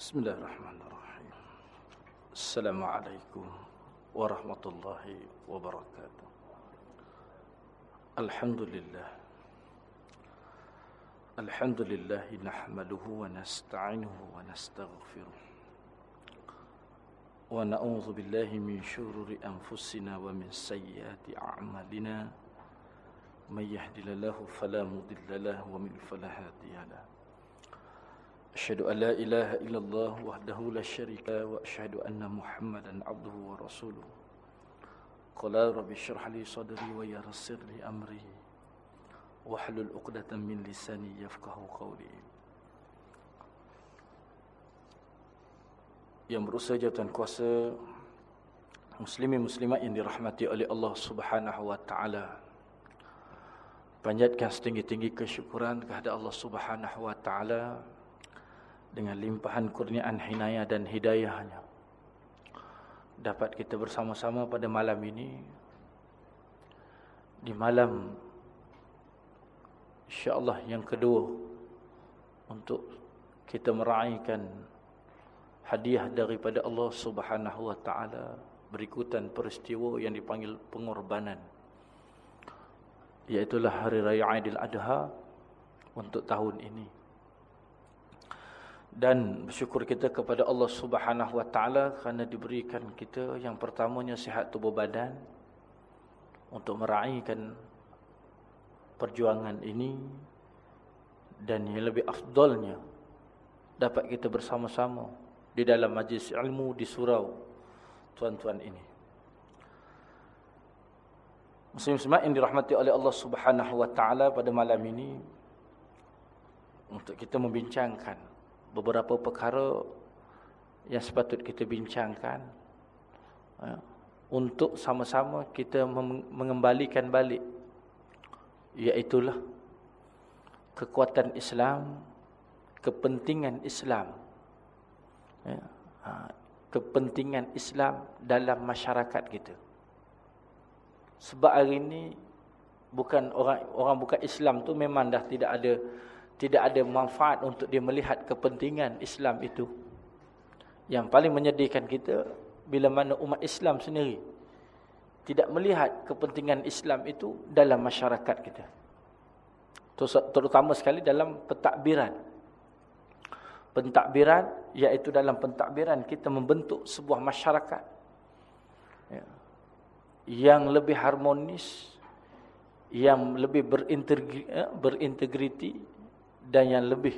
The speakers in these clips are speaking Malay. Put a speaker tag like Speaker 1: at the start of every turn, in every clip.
Speaker 1: بسم الله الرحمن الرحيم. السلام عليكم ورحمة الله وبركاته. الحمد لله. الحمد لله نحمده ونستعينه ونستغفره. ونعوذ بالله من شرور أنفسنا ومن سيئات أعمالنا. من يهد الله فلا مضل له ومن فلا هادي له. Asyhadu an la ilaha illallah wahdahu la syarika wa asyhadu anna Muhammadan abduhu wa rasuluh. Qala rabbi syrah li sadri wa yassir li amri wa hlul 'uqdatam min lisani yafkahu qawli. Yang berusaha jawatan kuasa muslimi muslimat yang dirahmati oleh Allah Subhanahu wa taala. Panjatkan setinggi-tinggi kesyukuran kepada Allah Subhanahu wa taala dengan limpahan kurniaan hinayah dan hidayahnya. Dapat kita bersama-sama pada malam ini. Di malam insya-Allah yang kedua untuk kita meraihkan hadiah daripada Allah Subhanahu wa taala berikutan peristiwa yang dipanggil pengorbanan iaitu hari raya Aidil Adha untuk tahun ini dan bersyukur kita kepada Allah Subhanahu wa taala kerana diberikan kita yang pertamanya sihat tubuh badan untuk meraihkan perjuangan ini dan yang lebih afdalnya dapat kita bersama-sama di dalam majlis ilmu di surau tuan-tuan ini. Muslim-muslimat yang dirahmati oleh Allah Subhanahu wa taala pada malam ini untuk kita membincangkan beberapa perkara yang sepatut kita bincangkan ya, untuk sama-sama kita mengembalikan balik iaitulah kekuatan Islam, kepentingan Islam ya, ha, kepentingan Islam dalam masyarakat kita. Sebab hari ini bukan orang orang bukan Islam tu memang dah tidak ada tidak ada manfaat untuk dia melihat kepentingan Islam itu. Yang paling menyedihkan kita bila mana umat Islam sendiri tidak melihat kepentingan Islam itu dalam masyarakat kita. Terutama sekali dalam pentadbiran. Pentadbiran iaitu dalam pentadbiran kita membentuk sebuah masyarakat ya, yang lebih harmonis, yang lebih ya, berintegriti dan yang lebih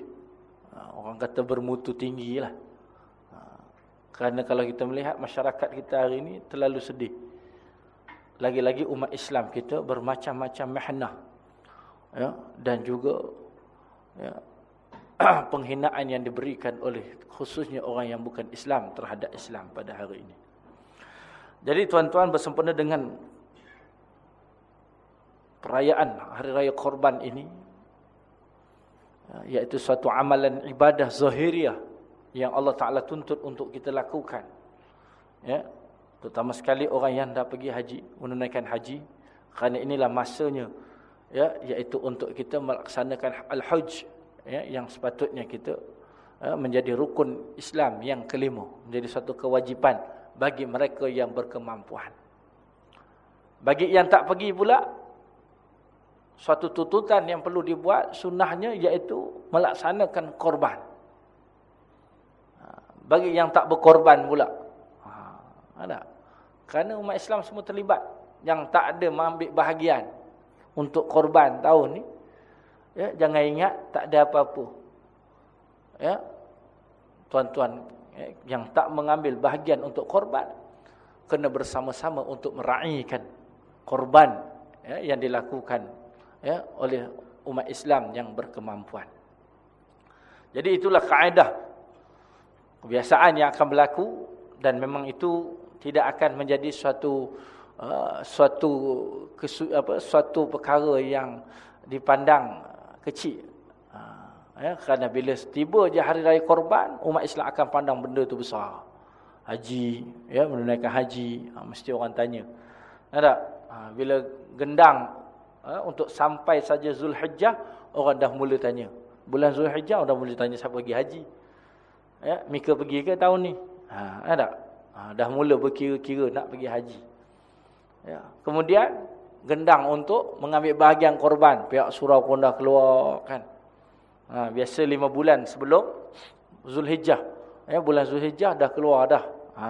Speaker 1: ha, orang kata bermutu tinggi lah. Ha, kerana kalau kita melihat masyarakat kita hari ini terlalu sedih. Lagi-lagi umat Islam kita bermacam-macam mahnah. Ya, dan juga ya, penghinaan yang diberikan oleh khususnya orang yang bukan Islam terhadap Islam pada hari ini. Jadi tuan-tuan bersempena dengan perayaan Hari Raya Korban ini iaitu suatu amalan ibadah zahiriah yang Allah Taala tuntut untuk kita lakukan. Ya terutama sekali orang yang dah pergi haji menunaikan haji kerana inilah masanya ya iaitu untuk kita melaksanakan al-hajj ya yang sepatutnya kita ya, menjadi rukun Islam yang kelima menjadi satu kewajipan bagi mereka yang berkemampuan. Bagi yang tak pergi pula suatu tuntutan yang perlu dibuat sunnahnya iaitu melaksanakan korban. Ha, bagi yang tak berkorban pula. Ha, ada. Kerana umat Islam semua terlibat. Yang tak ada mengambil bahagian untuk korban tahun ni. Ya, jangan ingat tak ada apa-apa. Ya. Tuan-tuan ya, yang tak mengambil bahagian untuk korban kena bersama-sama untuk meraihkan korban ya, yang dilakukan ya oleh umat Islam yang berkemampuan. Jadi itulah kaedah kebiasaan yang akan berlaku dan memang itu tidak akan menjadi suatu uh, suatu kesu, apa suatu perkara yang dipandang kecil. Uh, ya kerana bila tiba je hari raya korban umat Islam akan pandang benda tu besar. Haji ya menunaikan haji uh, mesti orang tanya. Ada uh, bila gendang ha, untuk sampai saja Zulhijjah orang dah mula tanya. Bulan Zulhijjah orang dah mula tanya siapa pergi haji. Ya, Mika pergi ke tahun ni? Ha, ada. Ha, dah mula berkira-kira nak pergi haji. Ya. Kemudian gendang untuk mengambil bahagian korban. Pihak surau pun dah keluar kan. Ha, biasa lima bulan sebelum Zulhijjah. Ya, bulan Zulhijjah dah keluar dah. Ha,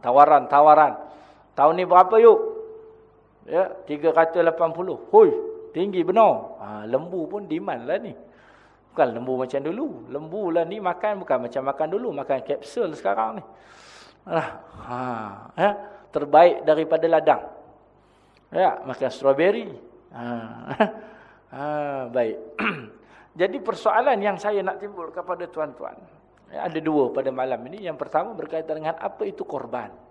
Speaker 1: tawaran, tawaran. Tahun ni berapa yuk? Ya, 380. Hui, tinggi benar. Ha, lembu pun demand lah ni. Bukan lembu macam dulu. Lembu lah ni makan bukan macam makan dulu. Makan kapsul sekarang ni. Ha, ha, ya, terbaik daripada ladang. Ya, makan strawberry. Ha, ha, baik. Jadi persoalan yang saya nak timbul kepada tuan-tuan. Ya, ada dua pada malam ini. Yang pertama berkaitan dengan apa itu korban.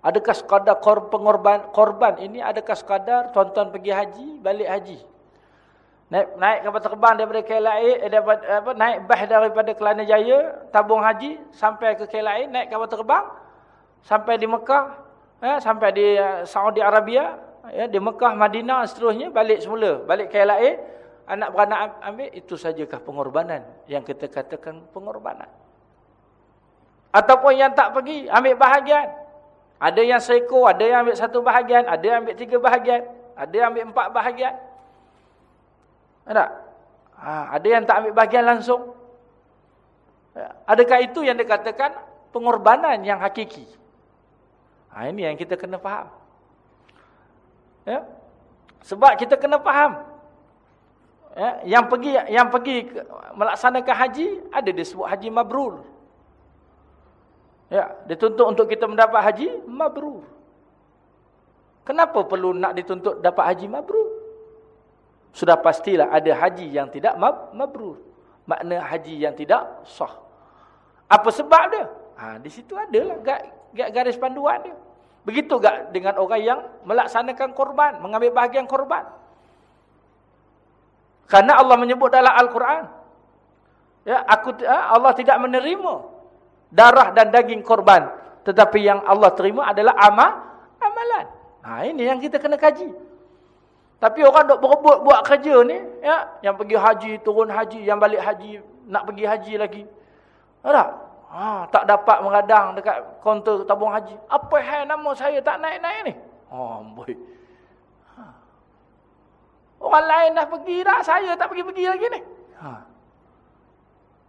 Speaker 1: Adakah sekadar pengorban korban ini adakah sekadar tuan-tuan pergi haji, balik haji. Naik naik kapal terbang daripada KLIA eh, daripada, apa naik bah daripada Kelana Jaya, tabung haji sampai ke KLIA, naik kapal terbang sampai di Mekah, ya, sampai di uh, Saudi Arabia, ya, di Mekah, Madinah seterusnya balik semula, balik KLIA, anak beranak ambil itu sajakah pengorbanan yang kita katakan pengorbanan. Ataupun yang tak pergi ambil bahagian ada yang seekor, ada yang ambil satu bahagian, ada yang ambil tiga bahagian, ada yang ambil empat bahagian. Ada? Ha, ada yang tak ambil bahagian langsung. Ya, adakah itu yang dikatakan pengorbanan yang hakiki? Ha, ini yang kita kena faham. Ya? Sebab kita kena faham. Ya, yang pergi yang pergi melaksanakan haji ada disebut haji mabrur. Ya, dituntut untuk kita mendapat haji mabrur. Kenapa perlu nak dituntut dapat haji mabrur? Sudah pastilah ada haji yang tidak mabrur. Makna haji yang tidak sah. Apa sebab dia? Ha, di situ adalah garis panduan dia. Begitu gak dengan orang yang melaksanakan korban, mengambil bahagian korban. Karena Allah menyebut dalam Al-Quran. Ya, aku ha, Allah tidak menerima darah dan daging korban. Tetapi yang Allah terima adalah amal, amalan. Ha, ini yang kita kena kaji. Tapi orang dok berebut buat kerja ni, ya, yang pergi haji, turun haji, yang balik haji, nak pergi haji lagi. Ada? Ha, tak dapat mengadang dekat kaunter tabung haji. Apa hal nama saya tak naik-naik ni? Oh, boy. Ha. Orang lain dah pergi dah, saya tak pergi-pergi lagi ni. Ha.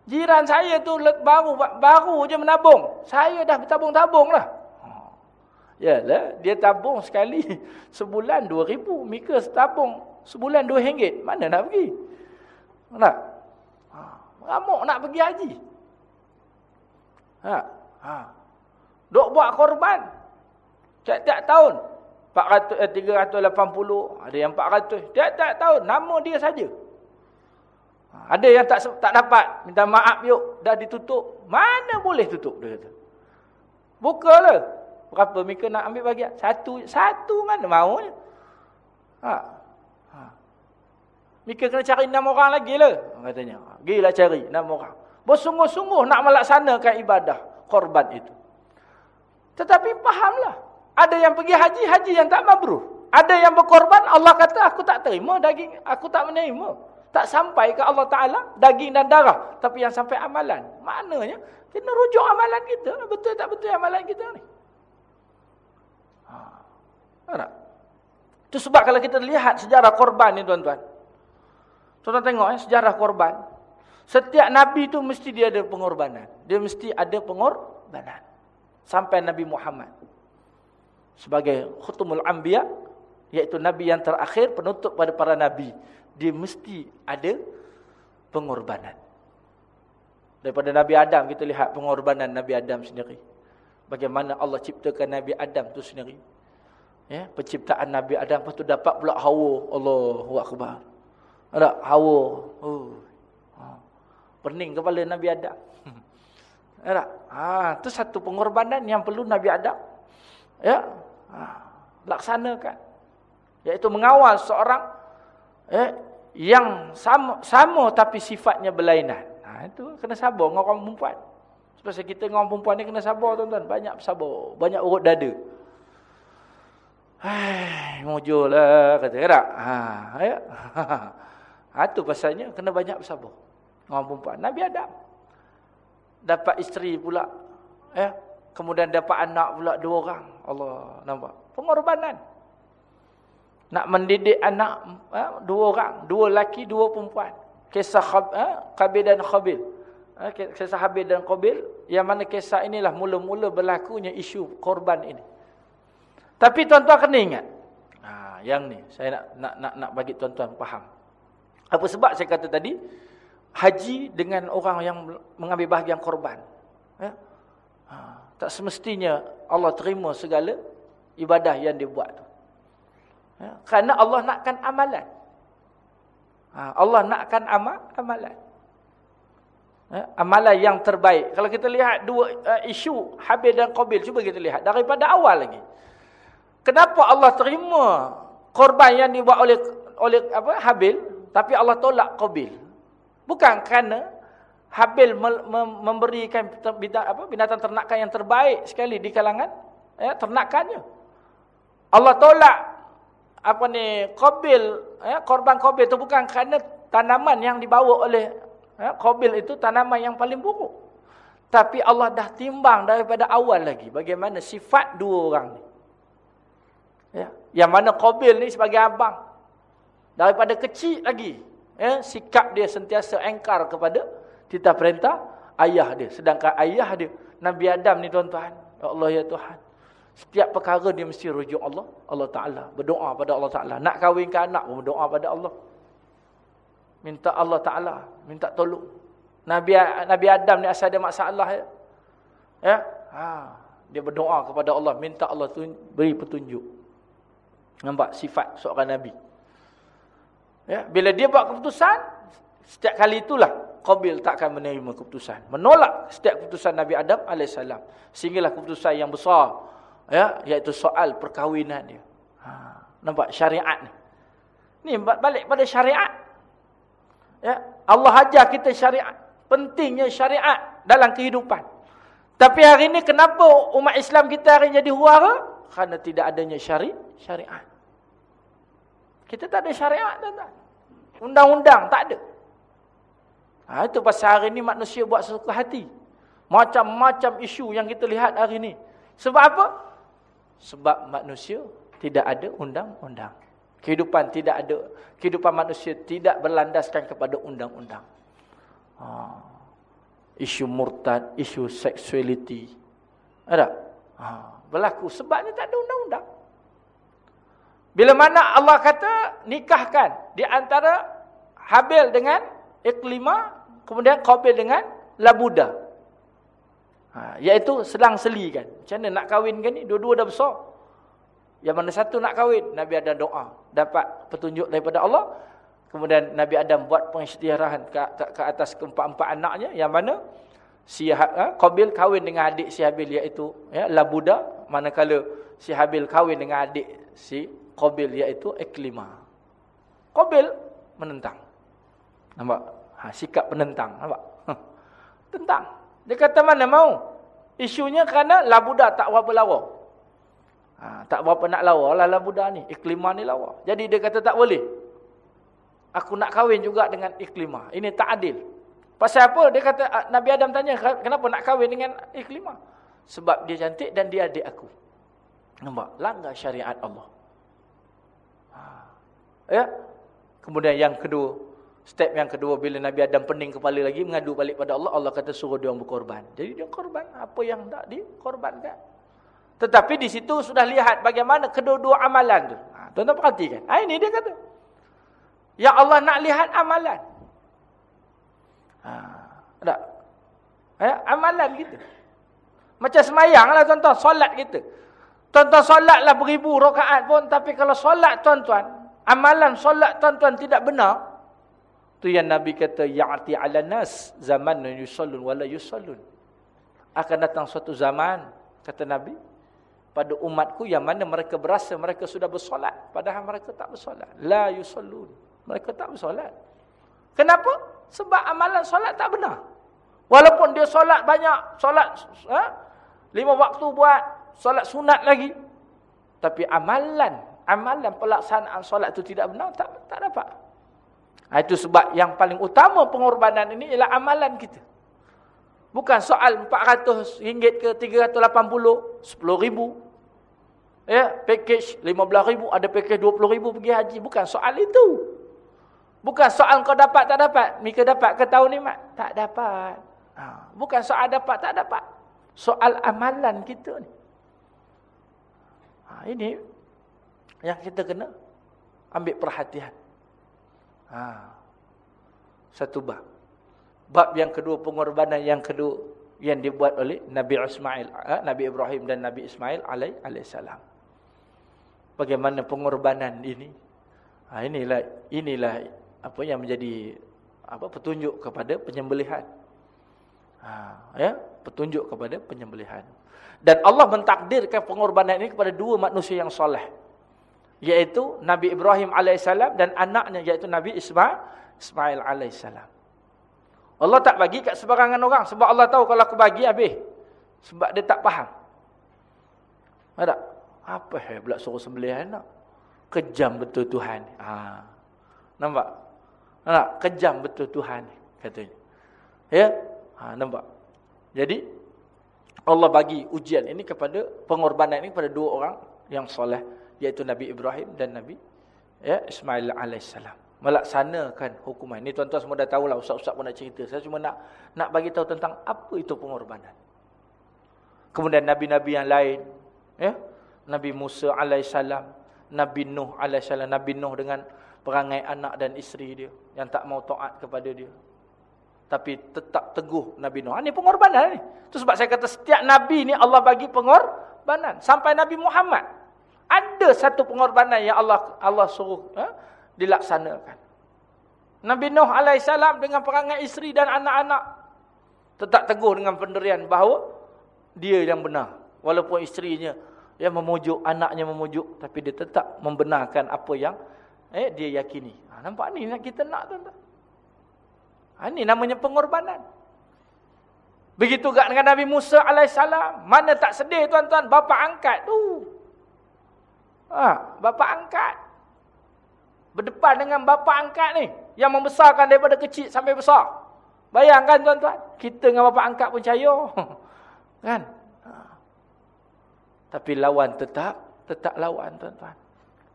Speaker 1: Jiran saya tu baru baru je menabung. Saya dah bertabung-tabung lah. Yalah, dia tabung sekali sebulan dua ribu. Mika tabung sebulan dua ringgit. Mana nak pergi? Nak? Ha, ramuk nak pergi haji. Ha, ha. Duk buat korban. Tiap-tiap tahun. 400, eh, 380. Ada yang 400. Tiap-tiap tahun. Nama dia saja. Ada yang tak tak dapat, minta maaf yuk, dah ditutup. Mana boleh tutup dia kata. Bukalah. Berapa mereka nak ambil bagian? Satu, satu mana mau Ha. ha. Mereka kena cari enam orang lagi lah. Katanya. Gilah cari enam orang. Bersungguh-sungguh nak melaksanakan ibadah korban itu. Tetapi fahamlah. Ada yang pergi haji, haji yang tak mabrur. Ada yang berkorban, Allah kata aku tak terima daging, aku tak menerima. Tak sampai ke Allah Ta'ala daging dan darah. Tapi yang sampai amalan. Maknanya, kena rujuk amalan kita. Betul tak betul amalan kita ni? Ha. Itu sebab kalau kita lihat sejarah korban ni tuan-tuan. Tuan-tuan tengok ya, sejarah korban. Setiap Nabi tu mesti dia ada pengorbanan. Dia mesti ada pengorbanan. Sampai Nabi Muhammad. Sebagai khutumul anbiya. Iaitu Nabi yang terakhir penutup pada para Nabi dia mesti ada pengorbanan. Daripada Nabi Adam kita lihat pengorbanan Nabi Adam sendiri. Bagaimana Allah ciptakan Nabi Adam tu sendiri. Ya, penciptaan Nabi Adam lepas tu dapat pula Hawa. Allahu akbar. Ada Hawa. Oh. Ha. Pening kepala Nabi Adam. Ada. Ha, tu satu pengorbanan yang perlu Nabi Adam. Ya. Ha, laksanakan. Iaitu mengawal seorang eh, yang sama, sama tapi sifatnya berlainan. Ha, itu kena sabar dengan orang perempuan. Sebab kita dengan orang perempuan ni kena sabar tuan-tuan. Banyak sabar. Banyak urut dada. Hai, mujur lah kata tak? Ha, ya. Ha, tu pasalnya kena banyak bersabar. Orang perempuan. Nabi Adam. dapat isteri pula. Ya. Kemudian dapat anak pula dua orang. Allah nampak. Pengorbanan. Nak mendidik anak ha, dua orang, dua laki, dua perempuan. Kisah Khab, ha, Qabil dan Khabil. Ha, kisah Habil dan Qabil yang mana kisah inilah mula-mula berlakunya isu korban ini. Tapi tuan-tuan kena ingat. Ha, yang ni saya nak nak nak, nak bagi tuan-tuan faham. Apa sebab saya kata tadi haji dengan orang yang mengambil bahagian korban. Ya? Ha, tak semestinya Allah terima segala ibadah yang dia buat tu. Ya, kerana Allah nakkan amalan. Ha, Allah nakkan amal, amalan. Ya, amalan yang terbaik. Kalau kita lihat dua uh, isu Habil dan Qabil, cuba kita lihat daripada awal lagi. Kenapa Allah terima korban yang dibuat oleh oleh apa Habil, tapi Allah tolak Qabil? Bukan kerana Habil memberikan apa binatang ternakan yang terbaik sekali di kalangan ya, ternakannya. Allah tolak apa ni qabil ya korban qabil itu bukan kerana tanaman yang dibawa oleh ya qabil itu tanaman yang paling buruk. Tapi Allah dah timbang daripada awal lagi bagaimana sifat dua orang ni. Ya yang mana qabil ni sebagai abang. Daripada kecil lagi ya sikap dia sentiasa engkar kepada titah perintah ayah dia. Sedangkan ayah dia Nabi Adam ni tuan-tuan ya Allah ya Tuhan Setiap perkara dia mesti rujuk Allah, Allah Taala, berdoa pada Allah Taala. Nak kahwinkan anak pun berdoa pada Allah. Minta Allah Taala, minta tolong. Nabi Nabi Adam ni asal ada masalah ya. Ya. Ha, dia berdoa kepada Allah, minta Allah tu beri petunjuk. Nampak sifat seorang nabi. Ya, bila dia buat keputusan, setiap kali itulah Qabil tak akan menerima keputusan. Menolak setiap keputusan Nabi Adam alaihissalam. Sehinggalah keputusan yang besar ya iaitu soal perkahwinan dia. Ha nampak? Syariat ni. Ni balik pada syariat. Ya Allah ajar kita syariat. Pentingnya syariat dalam kehidupan. Tapi hari ini kenapa umat Islam kita hari jadi huara? Kerana tidak adanya syari syariat. Kita tak ada syariat tuan undang-undang tak ada. Ha itu pasal hari ini manusia buat sesuka hati. Macam-macam isu yang kita lihat hari ini sebab apa sebab manusia tidak ada undang-undang. Kehidupan tidak ada. Kehidupan manusia tidak berlandaskan kepada undang-undang. Ha. Isu murtad, isu seksualiti. Ada? Ha. Berlaku. Sebabnya tak ada undang-undang. Bila mana Allah kata nikahkan di antara Habil dengan Iklima, kemudian Qabil dengan Labuda. Ha, iaitu selang seli kan. Macam mana nak kahwin kan ni? Dua-dua dah besar. Yang mana satu nak kahwin, Nabi Adam doa. Dapat petunjuk daripada Allah. Kemudian Nabi Adam buat pengisytiharan ke, ke, ke atas keempat-empat anaknya. Yang mana si ha, Qabil kahwin dengan adik si Habil iaitu ya, Labuda. Manakala si Habil kahwin dengan adik si Qabil iaitu Iklima. Qabil menentang. Nampak? Ha, sikap penentang. Nampak? Tentang. Dia kata mana mau? Isunya kerana labuda tak berapa lawa. Ha, tak berapa nak lawa lah labuda ni. Iklimah ni lawa. Jadi dia kata tak boleh. Aku nak kahwin juga dengan iklimah. Ini tak adil. Pasal apa? Dia kata Nabi Adam tanya kenapa nak kahwin dengan iklimah? Sebab dia cantik dan dia adik aku. Nampak? Langgar syariat Allah. Ha. Ya? Kemudian yang kedua. Step yang kedua bila Nabi Adam pening kepala lagi mengadu balik pada Allah, Allah kata suruh dia berkorban. Jadi dia korban apa yang tak dikorbankan. Tetapi di situ sudah lihat bagaimana kedua-dua amalan tu. Ha, tuan-tuan perhatikan. Ha, ini dia kata. Ya Allah nak lihat amalan. Ha, tak? Ya, amalan kita. Macam semayang lah tuan-tuan, solat kita. Tuan-tuan solat lah beribu rakaat pun. Tapi kalau solat tuan-tuan, amalan solat tuan-tuan tidak benar. Tu yang Nabi kata ya'ti 'ala nas zaman yusallun wala yusallun. Akan datang suatu zaman kata Nabi pada umatku yang mana mereka berasa mereka sudah bersolat padahal mereka tak bersolat. La yusallun. Mereka tak bersolat. Kenapa? Sebab amalan solat tak benar. Walaupun dia solat banyak, solat ha? lima waktu buat, solat sunat lagi. Tapi amalan, amalan pelaksanaan solat itu tidak benar, tak tak dapat. Ha, itu sebab yang paling utama pengorbanan ini ialah amalan kita. Bukan soal 400 ringgit ke 380, 10 ribu. Ya, package 15 ribu, ada package 20 ribu pergi haji. Bukan soal itu. Bukan soal kau dapat tak dapat. Mika dapat ke tahun ni, Mak? Tak dapat. Ha. Bukan soal dapat tak dapat. Soal amalan kita ni. Ha, ini yang kita kena ambil perhatian. Ha. Satu bab. Bab yang kedua pengorbanan yang kedua yang dibuat oleh Nabi Ismail, ha? Nabi Ibrahim dan Nabi Ismail alaih alaihissalam. Bagaimana pengorbanan ini? Ha, inilah inilah apa yang menjadi apa petunjuk kepada penyembelihan. Ha, ya, petunjuk kepada penyembelihan. Dan Allah mentakdirkan pengorbanan ini kepada dua manusia yang soleh. Iaitu Nabi Ibrahim AS dan anaknya iaitu Nabi Ismail, Ismail AS. Allah tak bagi kat sebarangan orang. Sebab Allah tahu kalau aku bagi habis. Sebab dia tak faham. Ada? Apa yang pula suruh sembelih anak? Kejam betul Tuhan. Ha. Nampak? Nampak? Kejam betul Tuhan. Katanya. Ya? Ha, nampak? Jadi, Allah bagi ujian ini kepada pengorbanan ini kepada dua orang yang soleh yaitu Nabi Ibrahim dan Nabi ya Ismail alaihissalam melaksanakan hukuman ini tuan-tuan semua dah tahu lah ustaz-ustaz pun nak cerita saya cuma nak nak bagi tahu tentang apa itu pengorbanan kemudian nabi-nabi yang lain ya Nabi Musa alaihissalam Nabi Nuh alaihissalam Nabi Nuh dengan perangai anak dan isteri dia yang tak mau taat kepada dia tapi tetap teguh Nabi Nuh. Ini pengorbanan ni. Itu sebab saya kata setiap Nabi ni Allah bagi pengorbanan. Sampai Nabi Muhammad. Ada satu pengorbanan yang Allah Allah suruh ha, dilaksanakan. Nabi Nuh AS dengan perangai isteri dan anak-anak. Tetap teguh dengan penderian bahawa dia yang benar. Walaupun isterinya yang memujuk, anaknya memujuk. Tapi dia tetap membenarkan apa yang eh, dia yakini. Ha, nampak ni yang kita nak tuan-tuan. Ha, ini namanya pengorbanan. Begitu juga dengan Nabi Musa AS. Mana tak sedih tuan-tuan. Bapa angkat tu. Ha, bapa angkat. Berdepan dengan bapa angkat ni. Yang membesarkan daripada kecil sampai besar. Bayangkan tuan-tuan. Kita dengan bapa angkat pun cahaya. kan? Ha. Tapi lawan tetap. Tetap lawan tuan-tuan.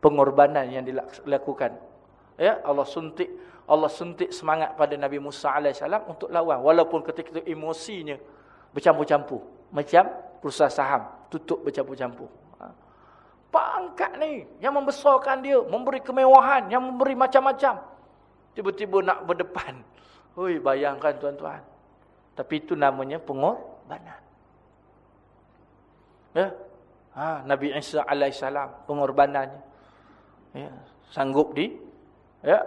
Speaker 1: Pengorbanan yang dilakukan. Ya, Allah suntik Allah suntik semangat pada Nabi Musa AS untuk lawan. Walaupun ketika itu emosinya bercampur-campur. Macam perusahaan saham. Tutup bercampur-campur. Ha. Pak angkat ni yang membesarkan dia. Memberi kemewahan. Yang memberi macam-macam. Tiba-tiba nak berdepan. Hui, bayangkan tuan-tuan. Tapi itu namanya pengorbanan. Ya. Ha, Nabi Isa AS pengorbanannya. Ya. Sanggup di ya,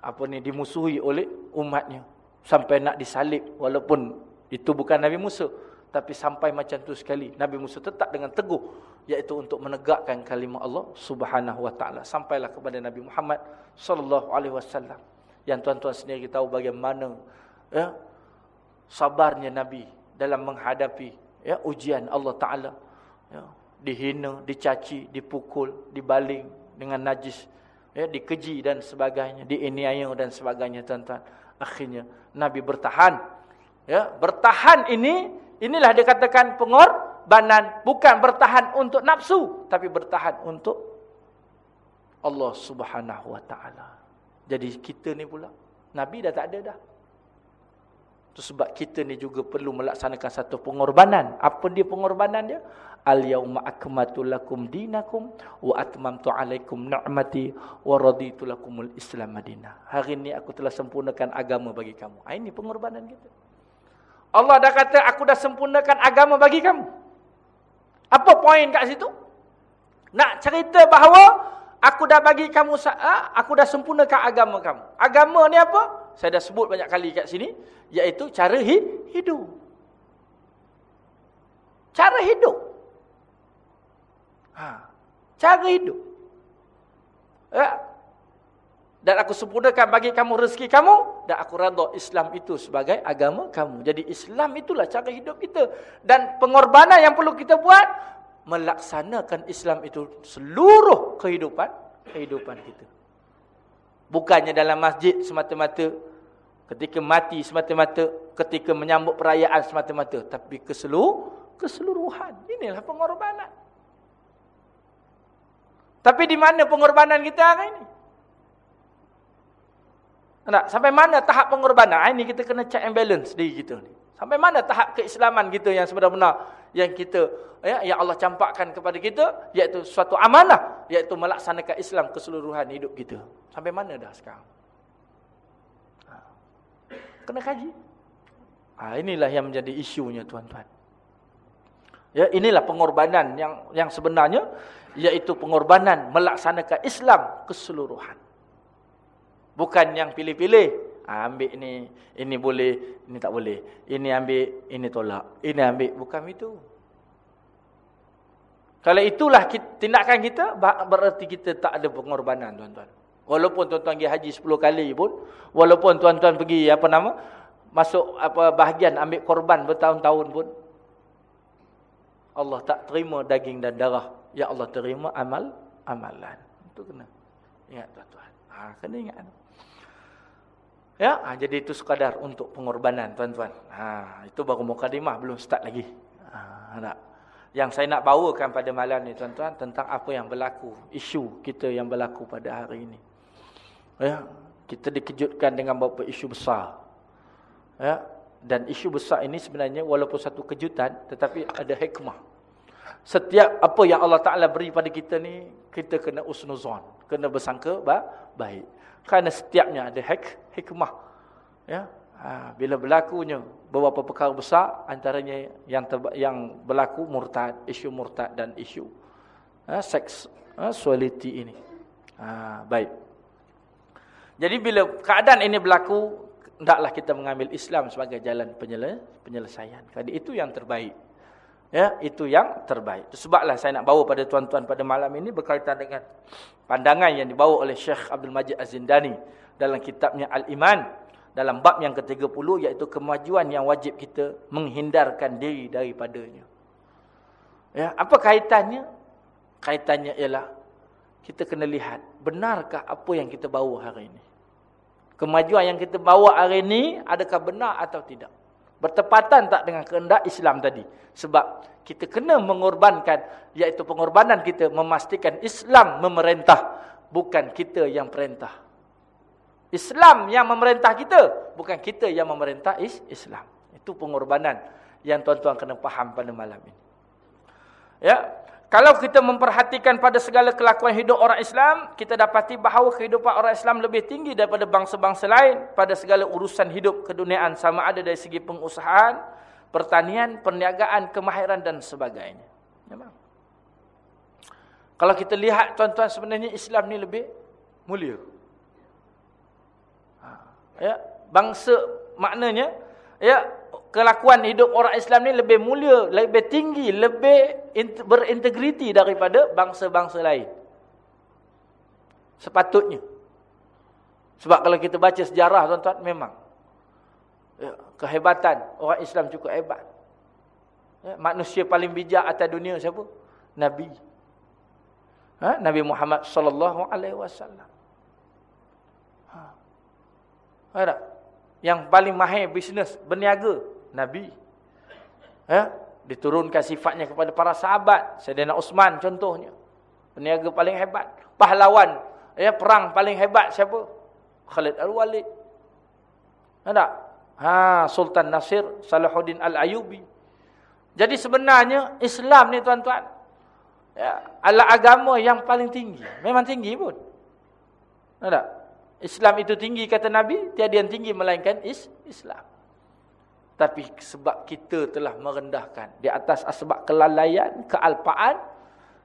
Speaker 1: apa ni dimusuhi oleh umatnya sampai nak disalib walaupun itu bukan Nabi Musa tapi sampai macam tu sekali Nabi Musa tetap dengan teguh iaitu untuk menegakkan kalimah Allah Subhanahu wa taala. Sampailah kepada Nabi Muhammad sallallahu alaihi wasallam. Yang tuan-tuan sendiri tahu bagaimana ya sabarnya Nabi dalam menghadapi ya ujian Allah taala. Ya dihina dicaci dipukul dibaling dengan najis ya dikeji dan sebagainya dianiaya dan sebagainya tuan-tuan. Akhirnya nabi bertahan ya bertahan ini inilah dikatakan pengorbanan bukan bertahan untuk nafsu tapi bertahan untuk Allah Subhanahu wa taala jadi kita ni pula nabi dah tak ada dah itu sebab kita ni juga perlu melaksanakan satu pengorbanan apa dia pengorbanan dia Al-yawma akmatu lakum dinakum wa atmamtu alaikum ni'mati wa raditu lakumul Islam Madinah. Hari ini aku telah sempurnakan agama bagi kamu. Ah, ini pengorbanan kita. Allah dah kata aku dah sempurnakan agama bagi kamu. Apa poin kat situ? Nak cerita bahawa aku dah bagi kamu ah, aku dah sempurnakan agama kamu. Agama ni apa? Saya dah sebut banyak kali kat sini iaitu cara hidup. Cara hidup. Ha. Cara hidup. Ya. Dan aku sempurnakan bagi kamu rezeki kamu. Dan aku rada Islam itu sebagai agama kamu. Jadi Islam itulah cara hidup kita. Dan pengorbanan yang perlu kita buat. Melaksanakan Islam itu seluruh kehidupan. Kehidupan kita. Bukannya dalam masjid semata-mata. ketika mati semata-mata, ketika menyambut perayaan semata-mata, tapi keseluruh, keseluruhan. Inilah pengorbanan. Tapi di mana pengorbanan kita hari ini? Tak? Sampai mana tahap pengorbanan? Ini kita kena check and balance diri kita ni. Sampai mana tahap keislaman kita yang sebenar-benar yang kita ya yang Allah campakkan kepada kita iaitu suatu amanah iaitu melaksanakan Islam keseluruhan hidup kita. Sampai mana dah sekarang? Ha. Kena kaji. Ha, inilah yang menjadi isunya tuan-tuan. Ya, inilah pengorbanan yang yang sebenarnya iaitu pengorbanan melaksanakan Islam keseluruhan. Bukan yang pilih-pilih. Ha, ambil ini, ini boleh, ini tak boleh. Ini ambil, ini tolak. Ini ambil, bukan itu. Kalau itulah tindakan kita, berarti kita tak ada pengorbanan, tuan-tuan. Walaupun tuan-tuan pergi haji 10 kali pun, walaupun tuan-tuan pergi, apa nama, masuk apa bahagian ambil korban bertahun-tahun pun, Allah tak terima daging dan darah. Ya Allah terima amal, amalan. Itu kena. Ingat tuan-tuan. Ha, kena ingat. Ya, ha, jadi itu sekadar untuk pengorbanan tuan-tuan. Ha, itu baru mukadimah belum start lagi. Ha, nak. Yang saya nak bawakan pada malam ni tuan-tuan tentang apa yang berlaku, isu kita yang berlaku pada hari ini. Ya, kita dikejutkan dengan beberapa isu besar. Ya, dan isu besar ini sebenarnya walaupun satu kejutan tetapi ada hikmah. Setiap apa yang Allah Taala beri pada kita ni kita kena usnuzon, kena bersangka baik. Kerana setiapnya ada hik, hikmah. Ya, ha, bila berlakunya beberapa perkara besar, antaranya yang yang berlaku murtad, isu murtad dan isu ha, seks, ha, ini. Ha, baik. Jadi bila keadaan ini berlaku, hendaklah kita mengambil Islam sebagai jalan penyelesaian. Kerana itu yang terbaik. Ya, itu yang terbaik. Sebablah saya nak bawa pada tuan-tuan pada malam ini berkaitan dengan pandangan yang dibawa oleh Syekh Abdul Majid Az-Zindani dalam kitabnya Al-Iman dalam bab yang ke-30 iaitu kemajuan yang wajib kita menghindarkan diri daripadanya. Ya, apa kaitannya? Kaitannya ialah kita kena lihat benarkah apa yang kita bawa hari ini. Kemajuan yang kita bawa hari ini adakah benar atau tidak? Bertepatan tak dengan kehendak Islam tadi? Sebab kita kena mengorbankan, iaitu pengorbanan kita memastikan Islam memerintah, bukan kita yang perintah. Islam yang memerintah kita, bukan kita yang memerintah Islam. Itu pengorbanan yang tuan-tuan kena faham pada malam ini. Ya, kalau kita memperhatikan pada segala kelakuan hidup orang Islam, kita dapati bahawa kehidupan orang Islam lebih tinggi daripada bangsa-bangsa lain pada segala urusan hidup keduniaan sama ada dari segi pengusahaan, pertanian, perniagaan, kemahiran dan sebagainya. Memang. Kalau kita lihat tuan-tuan sebenarnya Islam ni lebih mulia. Ha, ya, bangsa maknanya ya kelakuan hidup orang Islam ni lebih mulia, lebih tinggi, lebih berintegriti daripada bangsa-bangsa lain. Sepatutnya. Sebab kalau kita baca sejarah tuan-tuan memang ya, kehebatan orang Islam cukup hebat. Ya, manusia paling bijak atas dunia siapa? Nabi. Ha? Nabi Muhammad sallallahu alaihi wasallam. Ha. Ada yang paling mahir bisnes berniaga Nabi. Ya, diturunkan sifatnya kepada para sahabat. Sayyidina Uthman contohnya. Peniaga paling hebat. Pahlawan. Ya, perang paling hebat siapa? Khalid Al-Walid. Ada? Ha, Sultan Nasir Salahuddin Al-Ayubi. Jadi sebenarnya Islam ni tuan-tuan. Ya, adalah agama yang paling tinggi. Memang tinggi pun. Ada? Islam itu tinggi kata Nabi. Tiada yang tinggi melainkan is Islam. Tapi sebab kita telah merendahkan di atas sebab kelalaian, kealpaan,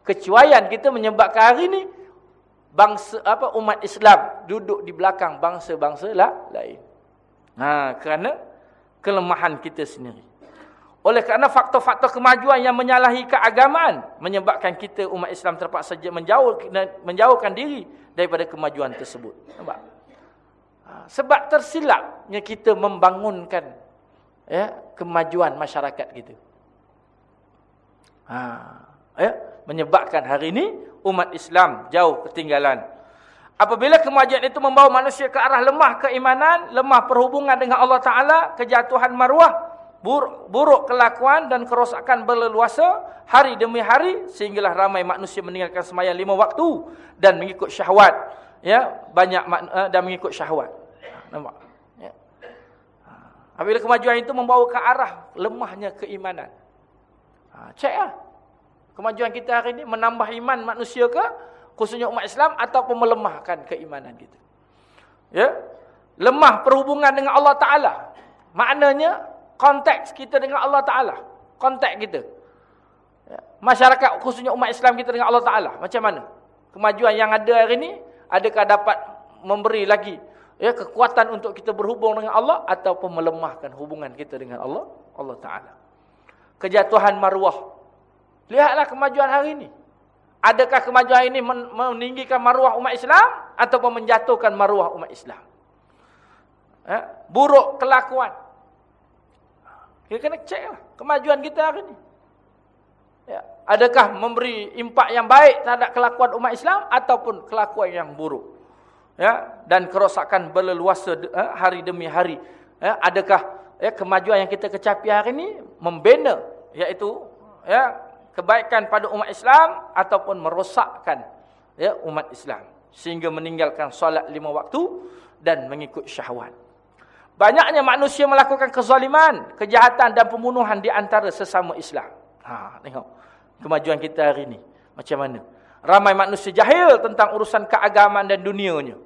Speaker 1: kecuaian kita menyebabkan hari ini bangsa apa umat Islam duduk di belakang bangsa-bangsa lah, lain. Ha, kerana kelemahan kita sendiri. Oleh kerana faktor-faktor kemajuan yang menyalahi keagamaan menyebabkan kita umat Islam terpaksa menjauh menjauhkan diri daripada kemajuan tersebut. Nampak? Ha, sebab tersilapnya kita membangunkan ya kemajuan masyarakat kita. Ha, ya menyebabkan hari ini umat Islam jauh ketinggalan. Apabila kemajuan itu membawa manusia ke arah lemah keimanan, lemah perhubungan dengan Allah Ta'ala, kejatuhan maruah, buruk, kelakuan dan kerosakan berleluasa hari demi hari sehinggalah ramai manusia meninggalkan sembahyang lima waktu dan mengikut syahwat ya banyak uh, dan mengikut syahwat nampak apabila kemajuan itu membawa ke arah lemahnya keimanan ha ceklah kemajuan kita hari ini menambah iman manusia ke khususnya umat Islam ataupun melemahkan keimanan kita ya lemah perhubungan dengan Allah taala maknanya konteks kita dengan Allah Ta'ala. Konteks kita. Ya. Masyarakat khususnya umat Islam kita dengan Allah Ta'ala. Macam mana? Kemajuan yang ada hari ini, adakah dapat memberi lagi ya kekuatan untuk kita berhubung dengan Allah ataupun melemahkan hubungan kita dengan Allah Allah Taala. Kejatuhan maruah. Lihatlah kemajuan hari ini. Adakah kemajuan ini meninggikan maruah umat Islam ataupun menjatuhkan maruah umat Islam? Ya, buruk kelakuan. Kita kena cek lah kemajuan kita hari ini. Ya. Adakah memberi impak yang baik terhadap kelakuan umat Islam ataupun kelakuan yang buruk. Ya. Dan kerosakan berleluasa eh, hari demi hari. Ya. Adakah ya, kemajuan yang kita kecapi hari ini membina iaitu ya, kebaikan pada umat Islam ataupun merosakkan ya, umat Islam. Sehingga meninggalkan solat lima waktu dan mengikut syahwat. Banyaknya manusia melakukan kezaliman, kejahatan dan pembunuhan di antara sesama Islam. Ha, tengok kemajuan kita hari ini. Macam mana? Ramai manusia jahil tentang urusan keagamaan dan dunianya.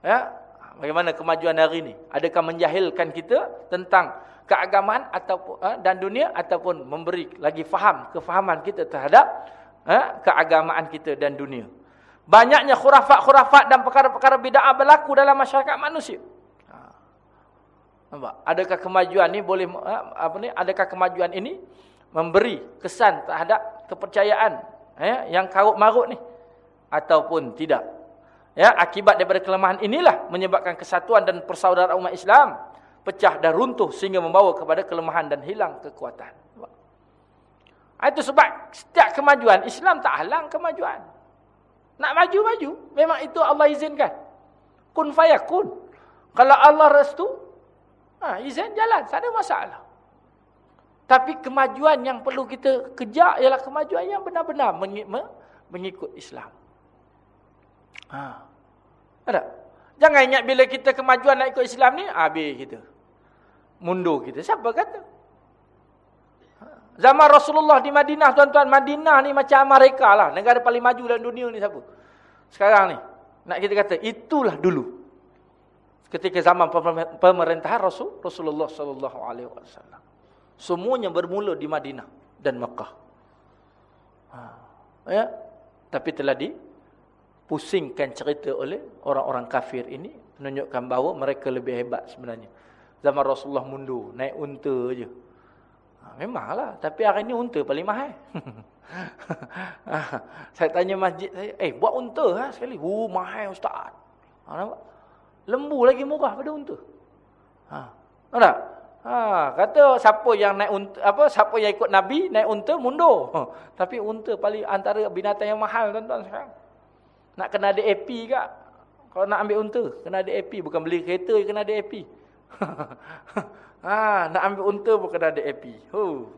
Speaker 1: Ha. Ya? Bagaimana kemajuan hari ini? Adakah menjahilkan kita tentang keagamaan ataupun ha, dan dunia ataupun memberi lagi faham kefahaman kita terhadap ha, keagamaan kita dan dunia? Banyaknya khurafat-khurafat dan perkara-perkara bid'ah berlaku dalam masyarakat manusia. Nampak? Adakah kemajuan ni boleh ha, apa ni? Adakah kemajuan ini memberi kesan terhadap kepercayaan ya yang karut marut ni ataupun tidak? Ya, akibat daripada kelemahan inilah menyebabkan kesatuan dan persaudaraan umat Islam pecah dan runtuh sehingga membawa kepada kelemahan dan hilang kekuatan. Ha, itu sebab setiap kemajuan Islam tak halang kemajuan. Nak maju-maju, memang itu Allah izinkan. Kun fayakun. Kalau Allah restu, Ha, izin jalan, tak ada masalah. Tapi kemajuan yang perlu kita kejar ialah kemajuan yang benar-benar mengikut Islam. Ha. Ada? Jangan ingat bila kita kemajuan nak ikut Islam ni, habis kita. Mundur kita. Siapa kata? Ha. Zaman Rasulullah di Madinah, tuan-tuan. Madinah ni macam Amerika lah. Negara paling maju dalam dunia ni siapa? Sekarang ni. Nak kita kata, itulah dulu ketika zaman pemerintahan Rasul Rasulullah wasallam. Semuanya bermula di Madinah dan Mekah. Ha. Ya, tapi telah dipusingkan cerita oleh orang-orang kafir ini menunjukkan bahawa mereka lebih hebat sebenarnya. Zaman Rasulullah mundur, naik unta aja. Ha, memanglah, tapi hari ini unta paling mahal. ha, saya tanya masjid saya, "Eh, buat unta ha sekali?" "Oh, mahal ustaz." Ha, nampak? Lembu lagi murah pada unta. Ha. Tak? Ha, kata siapa yang naik unta, apa siapa yang ikut nabi naik unta mundur. Ha. Tapi unta paling antara binatang yang mahal tuan-tuan sekarang. Nak kena ada AP kak. Kalau nak ambil unta, kena ada AP bukan beli kereta kena ada AP. ha, nak ambil unta pun kena ada AP. Hu.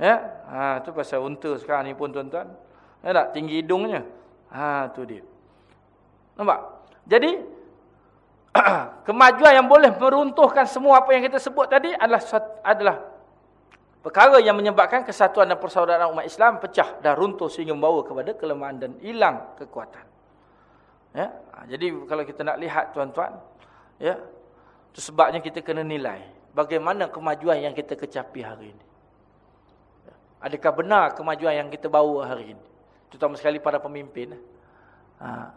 Speaker 1: Ya? Ha, tu pasal unta sekarang ni pun tuan-tuan. Ya tak tinggi hidungnya. Ha, tu dia. Nampak? Jadi kemajuan yang boleh meruntuhkan semua apa yang kita sebut tadi adalah adalah perkara yang menyebabkan kesatuan dan persaudaraan umat Islam pecah dan runtuh sehingga membawa kepada kelemahan dan hilang kekuatan. Ya, ha, jadi kalau kita nak lihat tuan-tuan, ya, itu sebabnya kita kena nilai bagaimana kemajuan yang kita kecapi hari ini. Ya, adakah benar kemajuan yang kita bawa hari ini? Terutama sekali para pemimpin. Ha,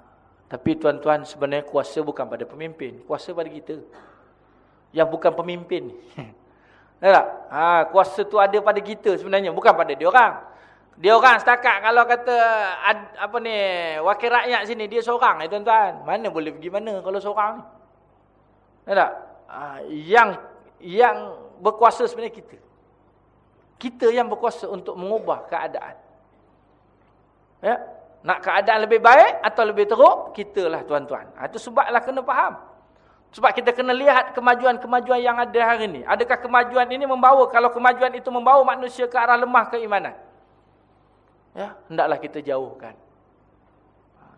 Speaker 1: tapi tuan-tuan sebenarnya kuasa bukan pada pemimpin. Kuasa pada kita. Yang bukan pemimpin. tak? Ha, kuasa tu ada pada kita sebenarnya. Bukan pada dia orang. Dia orang setakat kalau kata ad, apa ni wakil rakyat sini dia seorang eh tuan-tuan. Mana boleh pergi mana kalau seorang ni? Tak? Ha, yang yang berkuasa sebenarnya kita. Kita yang berkuasa untuk mengubah keadaan. Ya? Nak keadaan lebih baik atau lebih teruk, kitalah tuan-tuan. Ha, itu sebablah kena faham. Sebab kita kena lihat kemajuan-kemajuan yang ada hari ini. Adakah kemajuan ini membawa, kalau kemajuan itu membawa manusia ke arah lemah keimanan? Ya, hendaklah kita jauhkan.